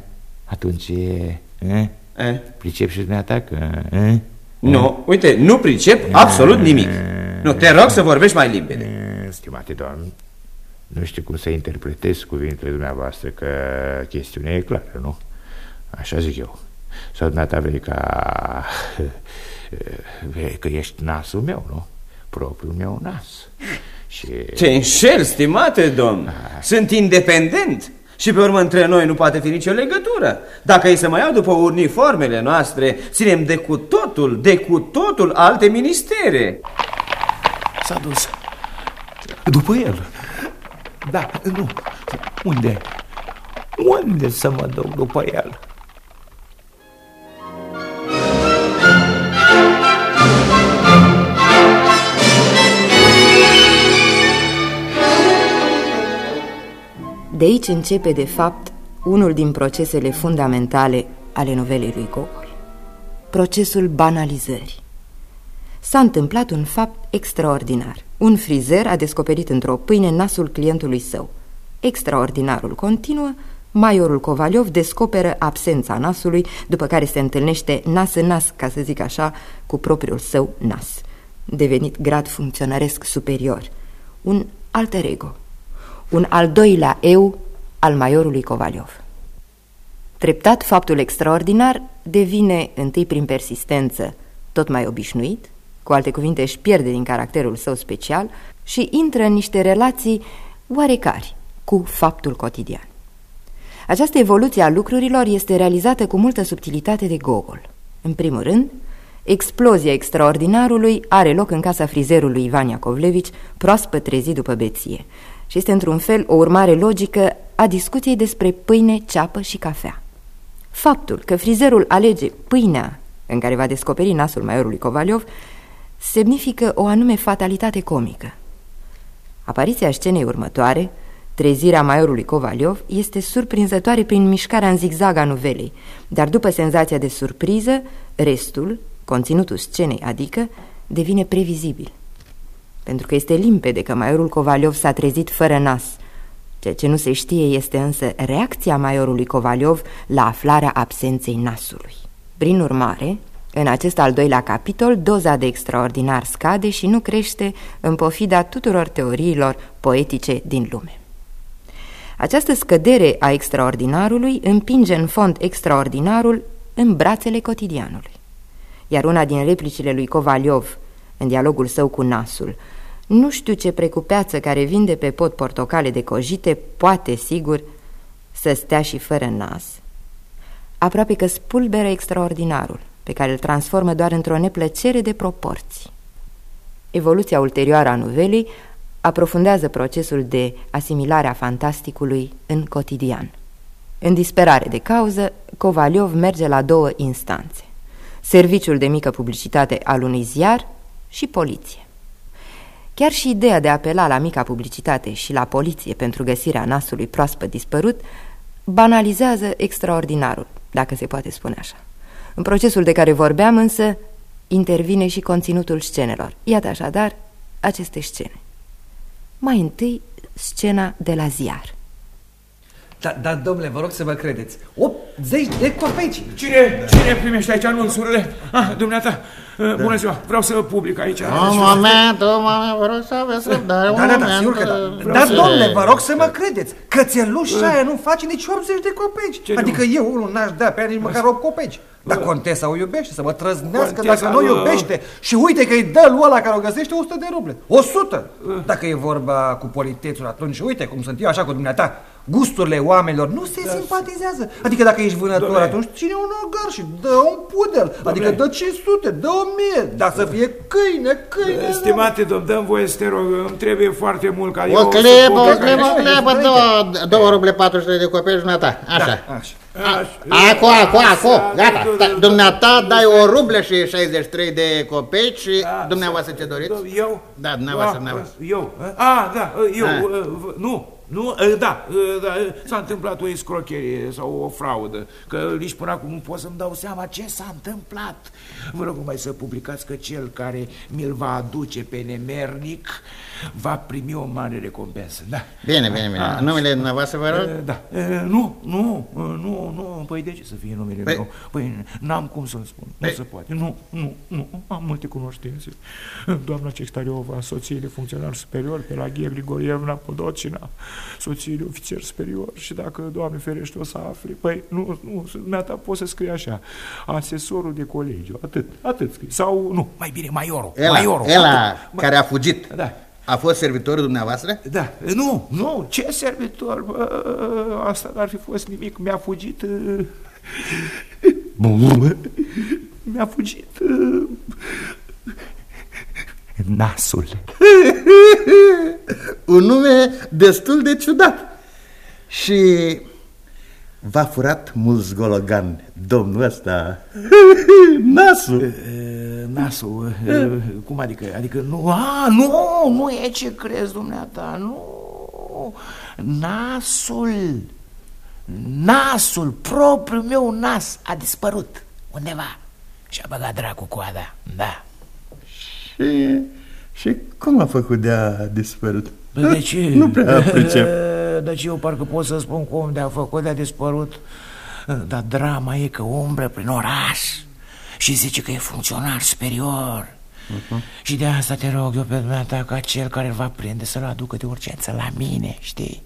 atunci e... Eh?
Eh?
Pricep și dumneata că... Eh?
Nu, uite, nu pricep absolut nimic. Nu, te rog să vorbești mai limpede.
Eh, Stimate doamn, nu știu cum să interpretez cuvintele dumneavoastră, că chestiunea e clară, nu? Așa zic eu. Sau dumneata vrei ca... vrei că ești nasul meu, nu? Propriul meu nas. Și...
Te înșel, stimate domn. Sunt independent. Și pe urmă între noi nu poate fi nicio legătură. Dacă ei să mă iau după uniformele noastre, ținem de cu totul, de cu totul alte ministere.
S-a dus. După el. Da, nu. Unde? Unde să mă duc după el?
De aici începe, de fapt, unul din procesele fundamentale ale novelei lui Gogol. Procesul banalizării. S-a întâmplat un fapt extraordinar. Un frizer a descoperit într-o pâine nasul clientului său. Extraordinarul continuă, Maiorul Covaliov descoperă absența nasului, după care se întâlnește nas în nas, ca să zic așa, cu propriul său nas, devenit grad funcționăresc superior, un alter ego, un al doilea eu al Maiorului Covaliov. Treptat, faptul extraordinar devine, întâi prin persistență, tot mai obișnuit, cu alte cuvinte își pierde din caracterul său special și intră în niște relații oarecari cu faptul cotidian. Această evoluție a lucrurilor este realizată cu multă subtilitate de Gogol. În primul rând, explozia extraordinarului are loc în casa frizerului Ivan Iacovlevici, proaspăt trezit după beție, și este într-un fel o urmare logică a discuției despre pâine, ceapă și cafea. Faptul că frizerul alege pâinea în care va descoperi nasul maiorului Covaliov semnifică o anume fatalitate comică. Apariția scenei următoare, trezirea maiorului Covaliov, este surprinzătoare prin mișcarea în zigzag a nuvelei, dar după senzația de surpriză, restul, conținutul scenei adică, devine previzibil. Pentru că este limpede că maiorul Covaliov s-a trezit fără nas. Ceea ce nu se știe este însă reacția maiorului Covaliov la aflarea absenței nasului. Prin urmare, în acest al doilea capitol, doza de extraordinar scade și nu crește în pofida tuturor teoriilor poetice din lume. Această scădere a extraordinarului împinge în fond extraordinarul în brațele cotidianului. Iar una din replicile lui Covaliov, în dialogul său cu Nasul, nu știu ce precupeață care vinde pe pot portocale de cojite poate, sigur, să stea și fără nas, aproape că spulberă extraordinarul pe care îl transformă doar într-o neplăcere de proporții. Evoluția ulterioară a nuvelei aprofundează procesul de asimilare a fantasticului în cotidian. În disperare de cauză, Covaliov merge la două instanțe. Serviciul de mică publicitate al unui ziar și poliție. Chiar și ideea de a apela la mica publicitate și la poliție pentru găsirea nasului proaspăt dispărut banalizează extraordinarul, dacă se poate spune așa. În procesul de care vorbeam însă intervine și conținutul scenelor. Iată așadar aceste scene. Mai întâi, scena de la ziar.
Da, da, domnule, vă rog să vă credeți. 80 de copeci!
Cine, cine primește aici anunțurile? Ah, dumneata, da. bună ziua, vreau să public aici.
Un moment, un moment, vă rog să aveți răbdare,
da, da, da, sigur că da. Dar, domnule, vă rog să mă credeți, cățelușa aia nu face nici 80 de copeci. Ce adică nu? eu unul n-aș da pe ea nici măcar 8 copeci. Dar contesa o iubește, să mă trăznească contesa, dacă nu o iubește. Și uite că îi dă lui ăla care o găsește 100 de ruble. 100! Dacă e vorba cu politețul atunci, uite cum sunt eu așa cu dumneata gusturile oamenilor nu se da. simpatizează. Adică dacă ești vânător, Doamne. atunci ține un ogar și dă un pudel. Doamne. Adică dă 500, dă 1000, dar să fie câine, câine.
Stimate domn, dăm voie să te rog, îmi trebuie foarte mult ca
o eu clipă, o clipă, o clipă, două, două ruble 400 de copii ta. Așa. Da, așa. Acu, acu, acu, gata. Dumneata dai o rublă și 63 de copeci și da, dumneavoastră ce doriți?
Eu?
Da, dumneavoastră, dumneavoastră.
Eu? A, da, eu, nu, nu, da, da s-a întâmplat o escrocherie sau o fraudă, că nici până acum nu pot să-mi dau seama ce s-a întâmplat. Vă rog mai să publicați că cel care mi-l va aduce pe nemernic va primi o mare recompensă. Da.
Bine, bine, bine. A, numele dumneavoastră, vă rog?
Da. Nu, nu, nu, nu. Păi de ce să fie numele păi... meu? Păi n-am cum să-l spun. Păi... Nu se poate. Nu, nu, nu. Am multe cunoștințe. Doamna Cextariova, soțiile funcționar superior, pe la Ghie Grigorievna Podocina, soțiile ofițer superior și dacă, Doamne ferește, o să afli, păi nu, nu, dumneata poți să scrie așa, asesorul de colegiu, atât, atât scrie. Sau, nu, mai bine, maiorul.
Ela,
maiorul,
ela atât. care a fugit.
Da.
A fost servitorul dumneavoastră?
Da. Nu, nu, ce servitor? Bă, asta n-ar fi fost nimic. Mi-a fugit... Mi-a fugit... Nasul.
Un nume destul de ciudat. Și v-a furat mulți gologan, domnul ăsta. Nasul.
Nasul, cum adică? Adică nu, a, nu, nu e ce crezi dumneata, nu. Nasul, nasul, propriul meu nas a dispărut undeva și a băgat dracu coada, da.
Și, și cum a făcut de a dispărut?
De ce?
Nu prea pricep.
deci eu parcă pot să spun cum de-a făcut, de-a dispărut. Dar drama e că umbră prin oraș și zice că e funcționar superior. Uh-huh. Și de asta te rog eu pe dumneata ca cel care îl va prinde să-l aducă de urgență la mine, știi?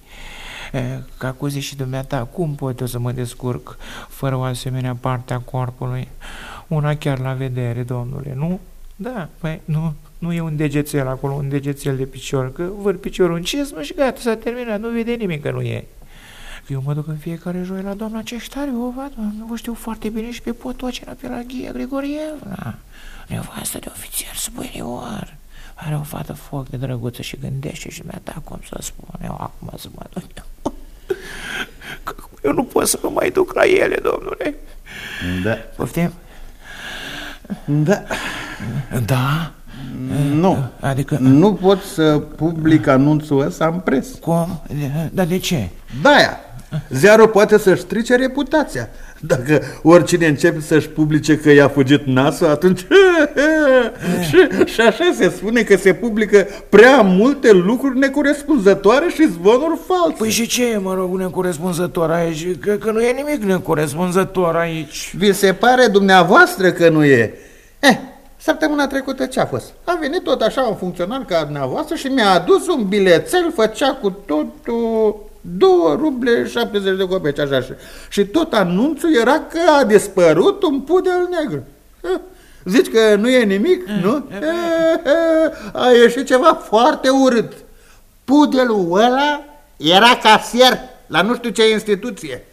Ca cu zi și dumneata, cum pot eu să mă descurc fără o asemenea parte a corpului? Una chiar la vedere, domnule, nu? Da, păi nu, nu e un degețel acolo, un degețel de picior, că văd piciorul în cizmă și gata, s-a terminat, nu vede nimic că nu e. Eu mă duc în fiecare joi la doamna Ceștariova, o știu foarte bine și pe Potocina, pe la Ghia Grigorievna, nevastă de ofițer superior. Are o fată foc de drăguță și gândește și mi-a dat cum să spun eu acum să mă duc. Eu nu pot să mă mai duc la ele, domnule.
Da.
Poftim?
Da.
Da?
Nu.
Adică...
Nu pot să public anunțul ăsta în presă.
Cum? Dar de ce?
Da-aia. Ziarul poate să-și strice reputația. Dacă oricine începe să-și publice că i-a fugit nasul, atunci... și, și așa se spune că se publică prea multe lucruri necorespunzătoare și zvonuri false.
Păi și ce e, mă rog, necorespunzător aici? Că, că nu e nimic necorespunzător aici.
Vi se pare dumneavoastră că nu e? Eh, Săptămâna trecută ce a fost? A venit tot așa un funcționar ca dumneavoastră și mi-a adus un bilețel, făcea cu totul 2 ruble 70 de copeci, așa și, și tot anunțul era că a dispărut un pudel negru. Zici că nu e nimic, mm, nu? E, e, a ieșit ceva foarte urât. Pudelul ăla era casier la nu știu ce instituție.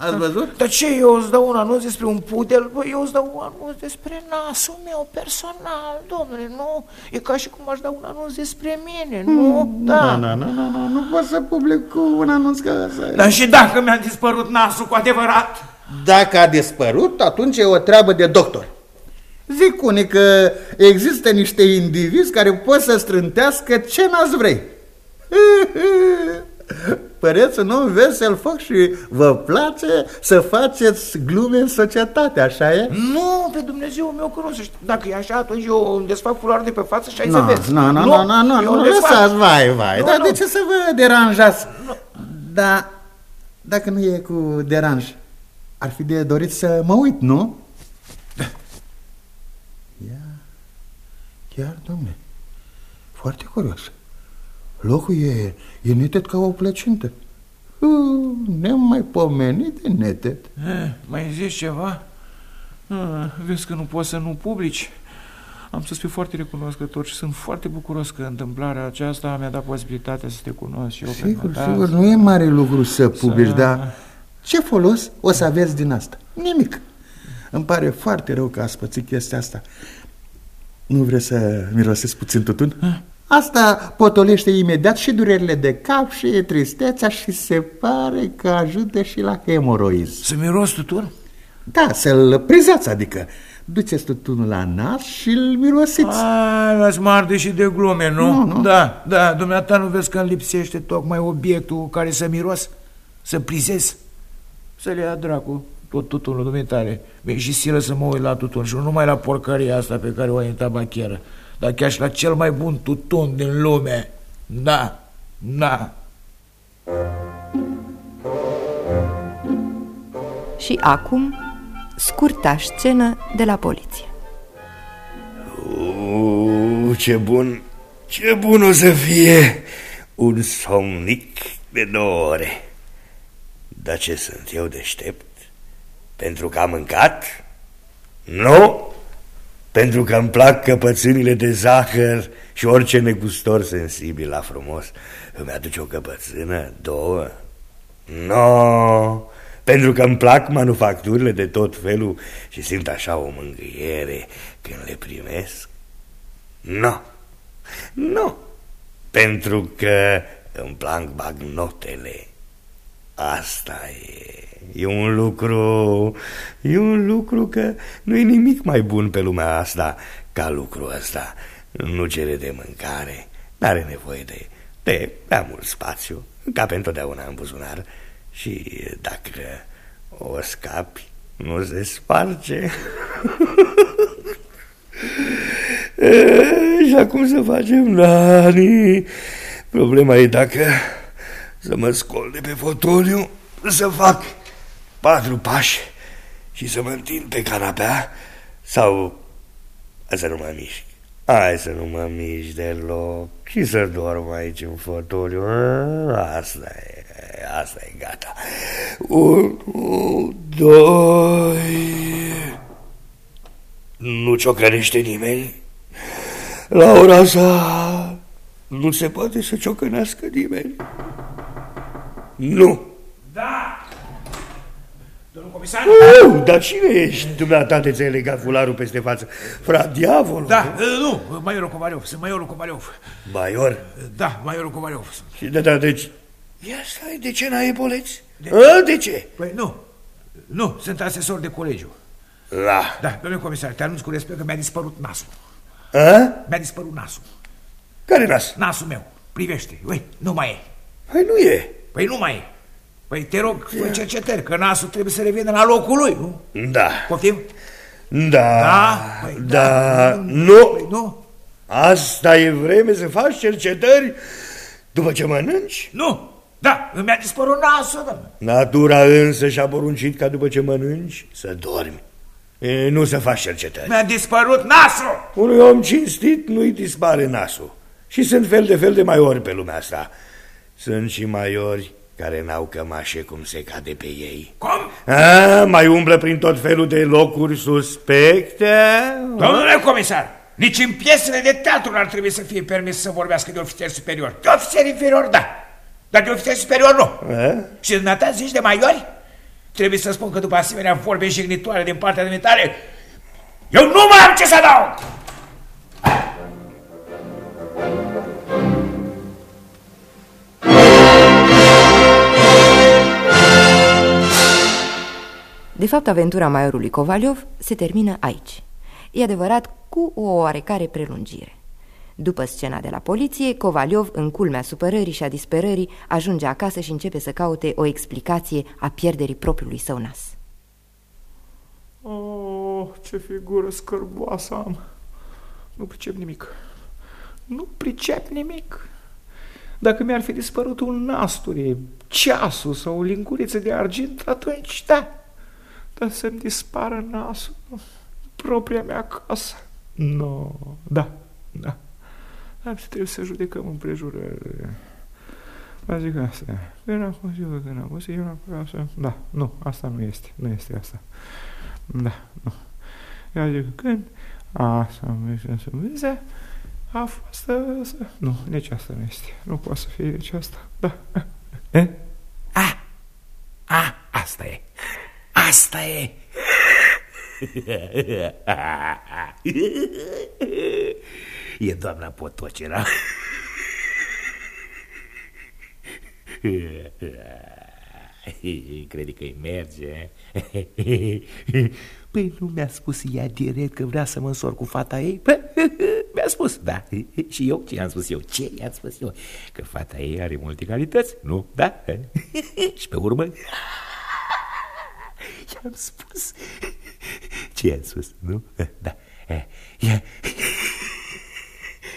Ați văzut?
Dar ce, eu îți dau un anunț despre un pudel? Bă, eu îți dau un anunț despre nasul meu personal, domnule, nu? E ca și cum aș da un anunț despre mine, nu?
Mm, da. Nu, nu, nu, nu, nu pot să public cu un anunț ca ăsta.
Dar și dacă mi-a dispărut nasul cu adevărat?
Dacă a dispărut, atunci e o treabă de doctor. Zic unii că există niște indivizi care pot să strântească ce n-ați vrei. Păreți un om vesel foc și vă place să faceți glume în societate, așa e?
Nu, pe Dumnezeu meu că nu să Dacă e așa, atunci eu îmi desfac culoare de pe față și ai
no,
să vezi.
Nu, nu, nu, nu, nu, nu, lăsați, vai, vai. No, Dar no. de ce să vă deranjați? No. Da, dacă nu e cu deranj, ar fi de dorit să mă uit, nu? Da. Ia, chiar, domne, foarte curios. Locul e, e neted ca o plăcintă. Nemaipomenit de neted.
Eh, mai zici ceva? Ah, vezi că nu poți să nu publici. Am să-ți fiu foarte recunoscător și sunt foarte bucuros că întâmplarea aceasta mi-a dat posibilitatea să te cunosc și eu
Sigur, pe sigur, nu e mare lucru să publici, să... dar ce folos o să aveți din asta? Nimic. Îmi pare foarte rău că ați pățit chestia asta. Nu vreți să mirosesc puțin tutun? Ah. Asta potolește imediat și durerile de cap și tristețea și se pare că ajută și la hemoroiz.
Să miros tutun?
Da, să-l prizați, adică duceți tutunul la nas și îl mirosiți.
A, lați marde și de glume, nu? nu, nu. Da, da, dumneata nu vezi că îmi lipsește tocmai obiectul care să miros? Să prizez? Să le ia dracu tot tutunul dumitare. Mi-e și silă să mă uit la tutun și nu numai la porcăria asta pe care o ai în tabacheră dar chiar și la cel mai bun tutun din lume. Da, da.
Și acum, scurta scenă de la poliție.
Uuu, ce bun, ce bun o să fie un somnic de două ore. Dar ce sunt eu deștept? Pentru că am mâncat? Nu? Pentru că îmi plac căpățânile de zahăr și orice negustor sensibil la frumos. Îmi aduce o căpățână, două? No, pentru că îmi plac manufacturile de tot felul și simt așa o mângâiere când le primesc? No, nu, pentru că îmi plac bagnotele. Asta e. E un lucru, e un lucru că nu e nimic mai bun pe lumea asta ca lucrul ăsta. Nu cere de mâncare, n-are nevoie de, de prea mult spațiu, ca pe întotdeauna în buzunar. Și dacă o scapi, nu se sparge. și acum să facem, Nani? Problema e dacă să mă scol de pe fotoliu, să fac patru pași și să mă întind pe canapea sau să nu mă mișc. Hai să nu mă mișc deloc și să dorm aici în fotoliu. Asta e, asta e gata. Unu, doi... Nu ciocănește nimeni? La ora asta nu se poate să ciocănească nimeni. Nu.
Da! Domnul comisar?
Uh, dar cine ești dumneata de ți-ai legat fularul peste față? Frat diavolul?
Da, uh, nu, Maiorul Covariov, sunt Maiorul Covariov.
Maior?
Da, Maiorul Covariov.
Și de da, deci... Ia stai, de ce n-ai epoleți? De... A, de ce?
Păi nu, nu, sunt asesor de colegiu.
La.
Da, domnule comisar, te anunț cu respect că mi-a dispărut nasul.
A?
Mi-a dispărut nasul.
Care nas?
Nasul meu. Privește. Ui, nu mai e.
Păi nu e.
Păi nu mai e. Păi te rog, fă cercetări, că nasul trebuie să revină la locul lui, nu?
Da.
Poftim?
Da.
Da? Păi
da.
da.
Nu.
Păi nu.
Asta e vreme să faci cercetări după ce mănânci?
Nu. Da, mi-a dispărut nasul, da.
Natura însă și-a poruncit ca după ce mănânci să dormi. E, nu să faci cercetări.
Mi-a dispărut nasul!
Unui om cinstit nu-i dispare nasul. Și sunt fel de fel de maiori pe lumea asta. Sunt și maiori care n-au cămașe cum se cade pe ei.
Cum?
A, mai umblă prin tot felul de locuri suspecte.
Domnule comisar, nici în piesele de teatru ar trebui să fie permis să vorbească de ofițer superior. De ofițer inferior, da. Dar de ofițer superior, nu.
A?
Și dumneata zici de maiori? Trebuie să spun că după asemenea vorbe jignitoare din partea de tale, eu nu mai am ce să dau!
De fapt, aventura maiorului Kovaliov se termină aici. E adevărat, cu o oarecare prelungire. După scena de la poliție, Kovaliov, în culmea supărării și a disperării, ajunge acasă și începe să caute o explicație a pierderii propriului său nas.
Oh, ce figură scârboasă am. Nu pricep nimic. Nu pricep nimic. Dacă mi-ar fi dispărut un nasturi, ceasul sau o linguriță de argint, atunci da. Dar să-mi dispară nasul, propria mea casă. Nu, no, da, da. Dar trebuie să judecăm împrejurările. Dar zic asta. Când am fost eu, când am fost eu acasă. Da, nu, asta nu este. Nu este asta. Da, nu. Eu zic, când asta am zis să vezi, a fost asta. Nu, nici asta nu este. Nu poate să fie nici asta. Da.
E? A, a, asta e. Asta e. E doamna Potocera. Crede că îi merge. Păi nu mi-a spus ea direct că vrea să mă însor cu fata ei? Păi, mi-a spus, da. Și eu ce i-am spus eu? Ce i-am spus eu? Că fata ei are multe calități, nu? Da? Și pe urmă i-am spus. Ce i-am spus, nu? Da. I-am...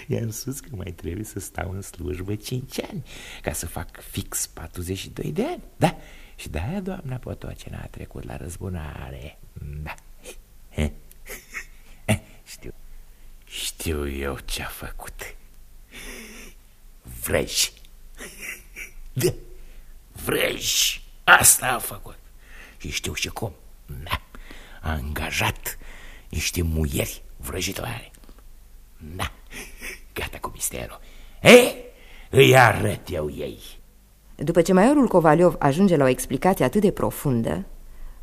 I-am spus că mai trebuie să stau în slujbă 5 ani Ca să fac fix 42 de ani Da, și de-aia doamna Potocina a trecut la răzbunare. Da. Știu. Știu eu ce-a făcut. Vrăji Da, vrăji Asta a făcut. Și știu și cum Da, a angajat niște muieri vrăjitoare Da Gata cu misterul. Ei, îi arăt eu ei.
După ce maiorul Covaliov ajunge la o explicație atât de profundă,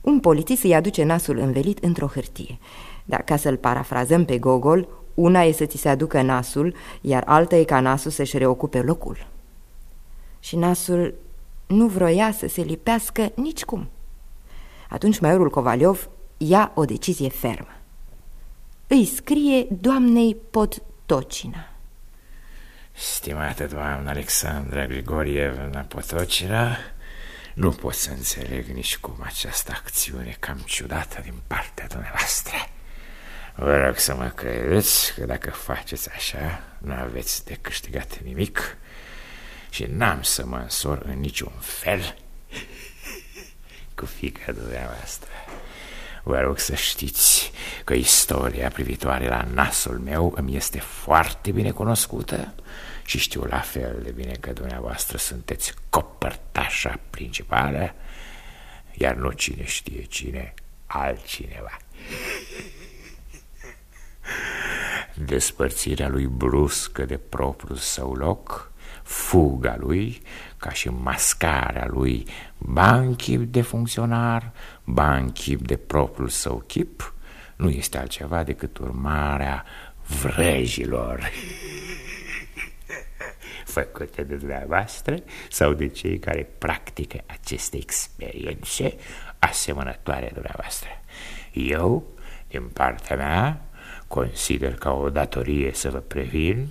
un polițist îi aduce nasul învelit într-o hârtie. Dar ca să-l parafrazăm pe Gogol, una e să ți se aducă nasul, iar alta e ca nasul să-și reocupe locul. Și nasul nu vroia să se lipească nicicum. Atunci maiorul Covaliov ia o decizie fermă. Îi scrie doamnei Podtocina.
Stimată doamnă Alexandra Grigorievna Potocina, nu pot să înțeleg nici cum această acțiune cam ciudată din partea dumneavoastră. Vă rog să mă credeți că dacă faceți așa, nu aveți de câștigat nimic și n-am să mă însor în niciun fel cu fica dumneavoastră. Vă rog să știți că istoria privitoare la nasul meu îmi este foarte bine cunoscută și știu la fel de bine că dumneavoastră sunteți copărtașa principală, iar nu cine știe cine, altcineva. Despărțirea lui bruscă de propriul său loc, fuga lui, ca și mascarea lui, banchip de funcționar, banchip de propriul său chip, nu este altceva decât urmarea vrăjilor făcute de dumneavoastră sau de cei care practică aceste experiențe asemănătoare dumneavoastră. Eu, din partea mea, consider ca o datorie să vă previn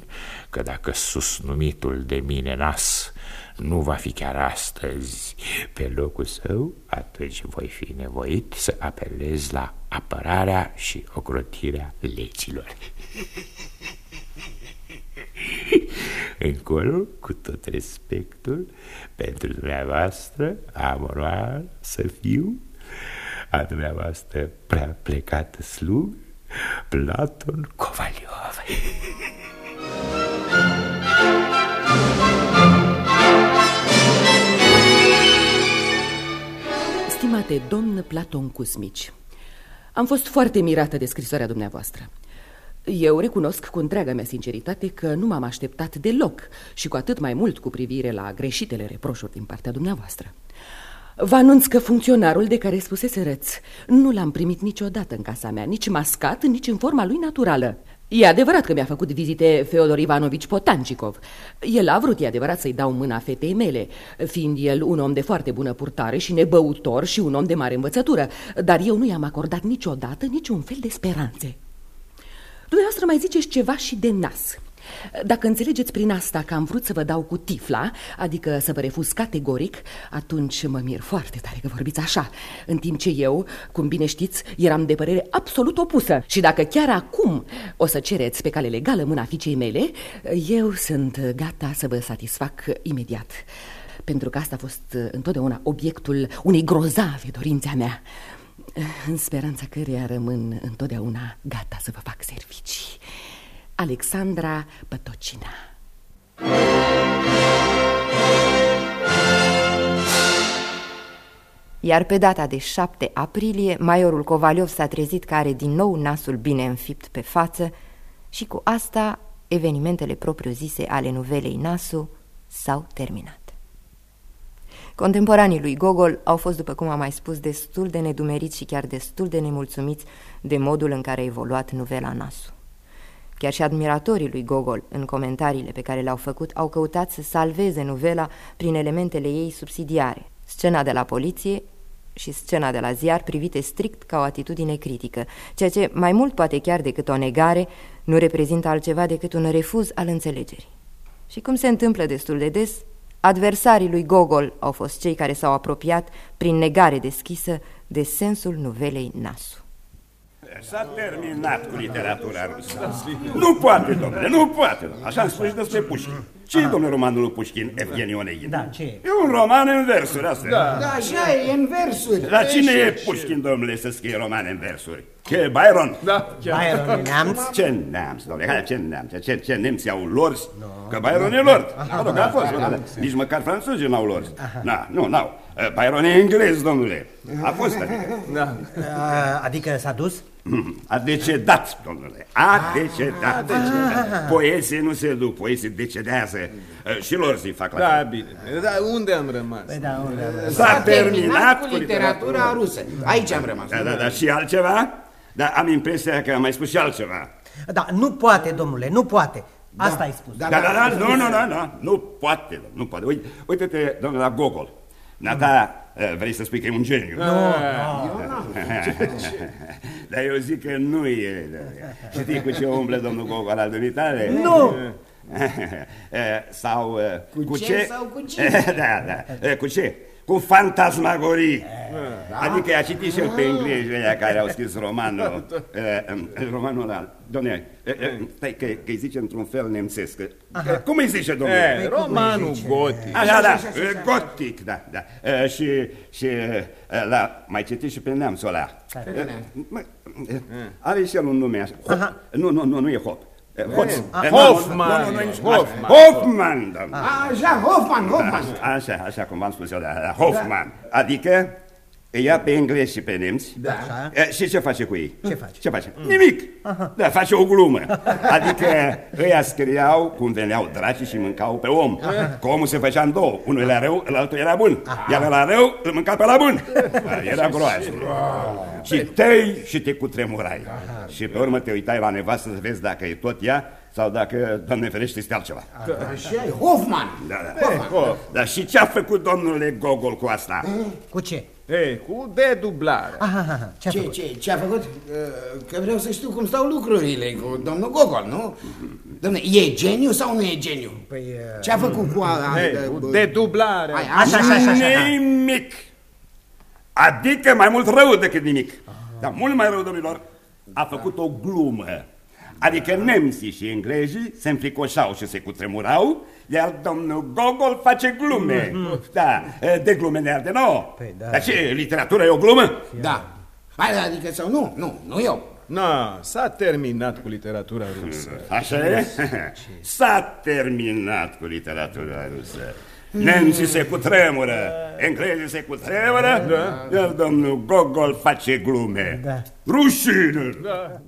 că dacă susnumitul de mine nas nu va fi chiar astăzi pe locul său, atunci voi fi nevoit să apelez la apărarea și ocrotirea legilor. Încolo, cu tot respectul pentru dumneavoastră, am să fiu a dumneavoastră prea plecată slug, Platon Kovaliov.
Stimate domn Platon Cusmici, am fost foarte mirată de scrisoarea dumneavoastră. Eu recunosc cu întreaga mea sinceritate că nu m-am așteptat deloc și cu atât mai mult cu privire la greșitele reproșuri din partea dumneavoastră. Vă anunț că funcționarul de care spusese răț nu l-am primit niciodată în casa mea, nici mascat, nici în forma lui naturală. E adevărat că mi-a făcut vizite Feodor Ivanovici Potancicov. El a vrut, e adevărat, să-i dau mâna fetei mele, fiind el un om de foarte bună purtare și nebăutor și un om de mare învățătură, dar eu nu i-am acordat niciodată niciun fel de speranțe. Dumneavoastră mai ziceți ceva și de nas. Dacă înțelegeți prin asta că am vrut să vă dau cu tifla, adică să vă refuz categoric, atunci mă mir foarte tare că vorbiți așa, în timp ce eu, cum bine știți, eram de părere absolut opusă. Și dacă chiar acum o să cereți pe cale legală mâna fiicei mele, eu sunt gata să vă satisfac imediat. Pentru că asta a fost întotdeauna obiectul unei grozave dorințe a mea în speranța căreia rămân întotdeauna gata să vă fac servicii. Alexandra Pătocina
Iar pe data de 7 aprilie, maiorul Covaliov s-a trezit că are din nou nasul bine înfipt pe față și cu asta evenimentele propriu-zise ale novelei Nasu s-au terminat. Contemporanii lui Gogol au fost, după cum am mai spus, destul de nedumeriți și chiar destul de nemulțumiți de modul în care a evoluat novela Nasu. Chiar și admiratorii lui Gogol, în comentariile pe care le-au făcut, au căutat să salveze novela prin elementele ei subsidiare, scena de la poliție și scena de la ziar privite strict ca o atitudine critică, ceea ce, mai mult poate chiar decât o negare, nu reprezintă altceva decât un refuz al înțelegerii. Și cum se întâmplă destul de des, Adversarii lui Gogol au fost cei care s-au apropiat, prin negare deschisă, de sensul novelei Nasu.
S-a terminat cu literatura rusă. Nu poate, domnule, nu poate. Așa am spus și despre Pușkin. Ce e, domnule, romanul lui Pușkin, Evgeni Oneghin?
Da, ce e?
E un roman în versuri, asta
Da, da așa e, în versuri.
Dar cine e Pușkin, domnule, să scrie romane în versuri? Ce, Byron?
Da. Byron e neamț?
Ce neamț, domnule, hai, ce neamț? Ce, ce nemți au lorzi? Că Byron e lord. Mă rog, a fost, da, nici măcar francezii n-au lorzi. Na, nu, n-au. Byron e englez, domnule. A fost, adică.
Da. Adică s-a dus?
A decedat, domnule, a decedat. A decedat. Poeții nu se duc, poeții decedează. Și lor zi fac la
Da, bine. Dar unde am rămas?
Păi da, unde am rămas?
S-a terminat
cu literatura rusă. Aici am rămas.
Da, da, da, și altceva? Da, am impresia că am mai spus și altceva.
Da, nu poate, domnule, nu poate. Asta
da.
ai spus.
Da, da, da, da, nu, nu, nu, nu, nu poate, nu poate. Uite, uite-te, domnule, la Gogol. Nata, vrei să spui că e un geniu?
Nu, nu.
Dar eu zic că nu e. Știi cu ce umble domnul Gogol al dumitare?
Nu!
Sau
cu,
cu
ce,
ce?
sau cu ce?
Da, da. Cu ce? Cu fantasmagorii. Adică a citit și el pe englezii ăia care au scris romanul. Eh, eh, romanul ăla. Dom'le, eh, eh, stai că, că îi zice într-un fel nemțesc. că- Cum îi zice, domnule?
Eh, romanul gotic.
Așa, da, eh, gotic, da, da. Eh, Și, și eh, la, mai citit și pe neamțul ăla. Eh, mă, eh, Are și el un nume așa. Hop. Nu, nu, nu, nu e Hop. Eh, Hoț.
Ah,
Eh, nu,
Hoffman.
nu, nu, nu, nu,
Hoffman.
Hoffman, da.
Așa, Hoffman, Hoffman.
Așa, așa cum v-am spus eu, da, Hoffman. Adică îi ia pe englezi și pe nemți
Da.
E, și ce face cu ei?
Ce face?
Ce face? Nimic. Da, face o glumă. Adică ăia scriau cum veneau dracii și mâncau pe om. Că omul se făcea în două. Unul era rău, altul era bun. Iar la rău îl mânca pe la bun. Da, Era groaznic. Și tăi și te cutremurai. Și pe urmă te uitai la nevastă să vezi dacă e tot ea sau dacă, Doamne ferește, este altceva.
Așa e, Hoffman.
Da, da. Dar și ce a făcut domnule Gogol cu asta?
Cu ce?
Ei, cu dedublare.
Aha, aha, ce-a
Ce,
făcut?
ce, ce a făcut? Uh, Că vreau să știu cum stau lucrurile cu domnul Gogol, nu? Dom'le, e geniu sau nu e geniu?
Păi,
Ce a făcut cu... A,
Ei, cu dedublare.
Ai, așa, așa, așa, așa.
Nimic. Adică mai mult rău decât nimic. Dar mult mai rău, domnilor, a făcut o glumă. Adică nemții și englezii se înfricoșau și se cutremurau, iar domnul Gogol face glume. Da, de glume ne arde nouă.
Păi da.
Dar ce, literatura e o glumă?
Da. Hai, adică sau nu? Nu, nu eu.
Na, s-a terminat cu literatura rusă.
Așa e? S-a terminat cu literatura rusă. Nemții se cutremură, englezii se cutremură, da. iar domnul Gogol face glume.
Da.
Rușine!
Da.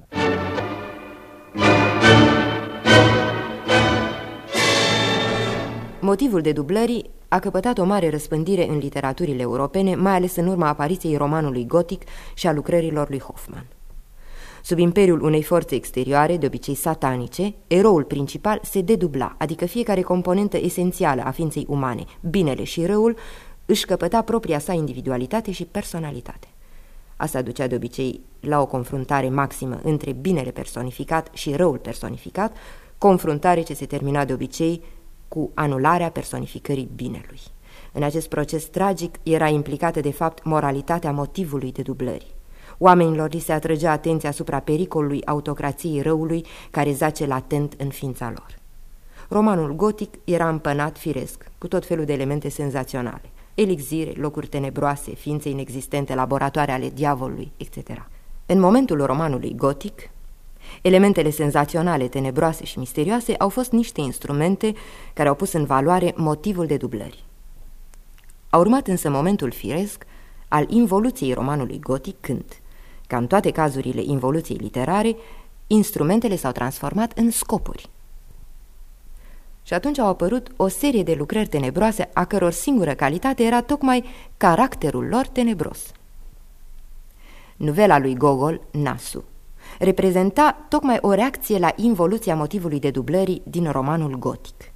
Motivul de dublării a căpătat o mare răspândire în literaturile europene, mai ales în urma apariției romanului gotic și a lucrărilor lui Hoffman. Sub imperiul unei forțe exterioare, de obicei satanice, eroul principal se dedubla, adică fiecare componentă esențială a ființei umane, binele și răul, își căpăta propria sa individualitate și personalitate. Asta ducea de obicei la o confruntare maximă între binele personificat și răul personificat, confruntare ce se termina de obicei cu anularea personificării binelui. În acest proces tragic era implicată de fapt moralitatea motivului de dublări. Oamenilor li se atrăgea atenția asupra pericolului autocrației răului care zace latent în ființa lor. Romanul gotic era împănat firesc, cu tot felul de elemente senzaționale, elixire, locuri tenebroase, ființe inexistente, laboratoare ale diavolului, etc. În momentul romanului gotic, elementele senzaționale, tenebroase și misterioase au fost niște instrumente care au pus în valoare motivul de dublări. A urmat însă momentul firesc al involuției romanului gotic când, ca în toate cazurile involuției literare, instrumentele s-au transformat în scopuri. Și atunci au apărut o serie de lucrări tenebroase a căror singură calitate era tocmai caracterul lor tenebros. Novela lui Gogol, Nasu, reprezenta tocmai o reacție la involuția motivului de dublării din romanul gotic.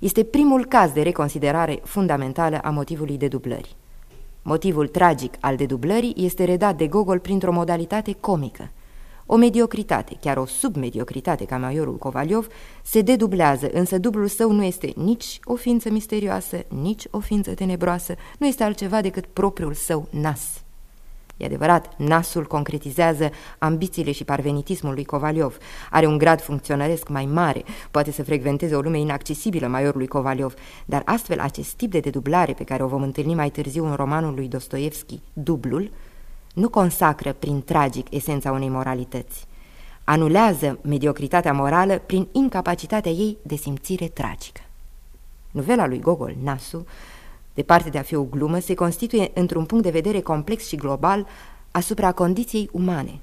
Este primul caz de reconsiderare fundamentală a motivului de dublări. Motivul tragic al dedublării este redat de Gogol printr-o modalitate comică. O mediocritate, chiar o submediocritate ca maiorul Covaliov, se dedublează, însă dublul său nu este nici o ființă misterioasă, nici o ființă tenebroasă, nu este altceva decât propriul său nas. E adevărat, nasul concretizează ambițiile și parvenitismul lui Covaliov. Are un grad funcționăresc mai mare, poate să frecventeze o lume inaccesibilă maiorului Covaliov, dar astfel acest tip de dedublare pe care o vom întâlni mai târziu în romanul lui Dostoevski, Dublul, nu consacră prin tragic esența unei moralități. Anulează mediocritatea morală prin incapacitatea ei de simțire tragică. Novela lui Gogol, Nasu, departe de a fi o glumă, se constituie într-un punct de vedere complex și global asupra condiției umane.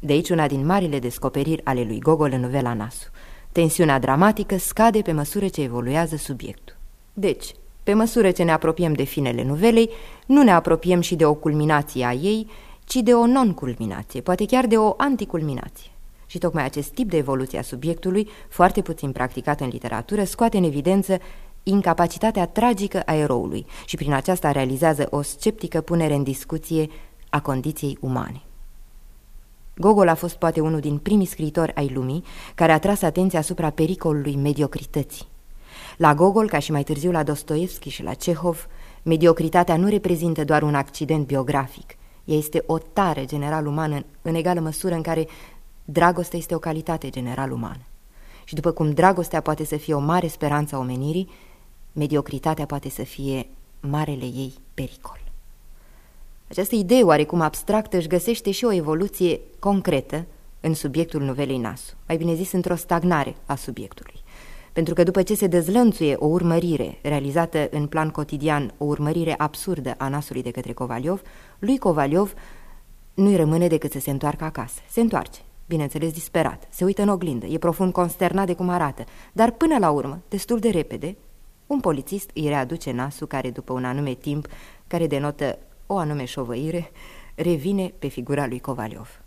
De aici una din marile descoperiri ale lui Gogol în novela Nasu. Tensiunea dramatică scade pe măsură ce evoluează subiectul. Deci, pe măsură ce ne apropiem de finele novelei, nu ne apropiem și de o culminație a ei, ci de o non-culminație, poate chiar de o anticulminație. Și tocmai acest tip de evoluție a subiectului, foarte puțin practicat în literatură, scoate în evidență incapacitatea tragică a eroului și prin aceasta realizează o sceptică punere în discuție a condiției umane. Gogol a fost poate unul din primii scriitori ai lumii care a tras atenția asupra pericolului mediocrității. La Gogol, ca și mai târziu la Dostoevski și la Cehov, Mediocritatea nu reprezintă doar un accident biografic, ea este o tare general umană în egală măsură în care dragostea este o calitate general umană. Și după cum dragostea poate să fie o mare speranță a omenirii, mediocritatea poate să fie marele ei pericol. Această idee oarecum abstractă își găsește și o evoluție concretă în subiectul novelei Nasu, mai bine zis într-o stagnare a subiectului. Pentru că după ce se dezlănțuie o urmărire realizată în plan cotidian, o urmărire absurdă a Nasului de către Covaliov, lui Covaliov nu-i rămâne decât să se întoarcă acasă. Se întoarce, bineînțeles disperat, se uită în oglindă, e profund consternat de cum arată, dar până la urmă, destul de repede, un polițist îi readuce nasul care, după un anume timp, care denotă o anume șovăire, revine pe figura lui Covaliov.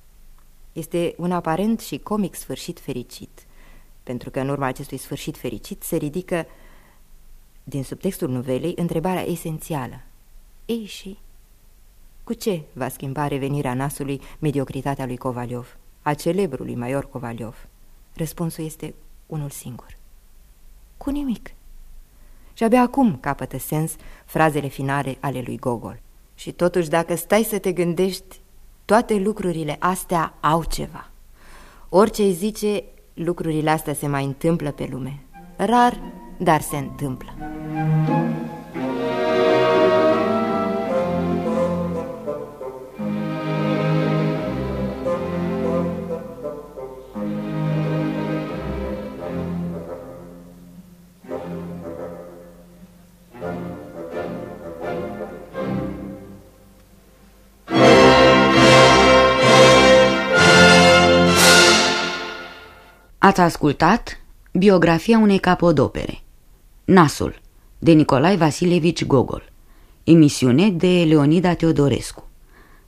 Este un aparent și comic sfârșit fericit, pentru că în urma acestui sfârșit fericit se ridică din subtextul novelei întrebarea esențială. Ei și cu ce va schimba revenirea nasului mediocritatea lui Covaliov, a celebrului major Covaliov? Răspunsul este unul singur. Cu nimic. Și abia acum capătă sens frazele finale ale lui Gogol. Și totuși, dacă stai să te gândești, toate lucrurile astea au ceva. Orice îi zice, lucrurile astea se mai întâmplă pe lume. Rar, dar se întâmplă.
Ați ascultat biografia unei capodopere Nasul, de Nicolae Vasilievici Gogol. Emisiune de Leonida Teodorescu.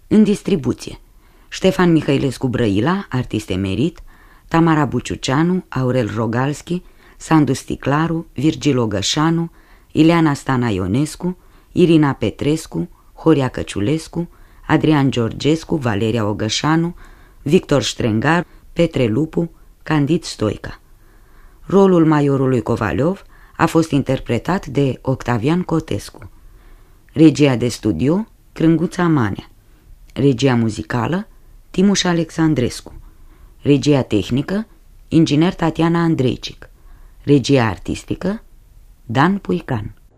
În distribuție Ștefan Mihailescu Brăila, artist emerit Tamara Buciuceanu, Aurel Rogalski Sandu Sticlaru, Virgil Ogășanu Ileana Stana Ionescu Irina Petrescu Horia Căciulescu Adrian Georgescu, Valeria Ogășanu Victor Strengar, Petre Lupu Candid Stoica. Rolul maiorului Covaliov a fost interpretat de Octavian Cotescu. Regia de studio, Crânguța Manea. Regia muzicală, Timuș Alexandrescu. Regia tehnică, inginer Tatiana Andreicic. Regia artistică, Dan Puican.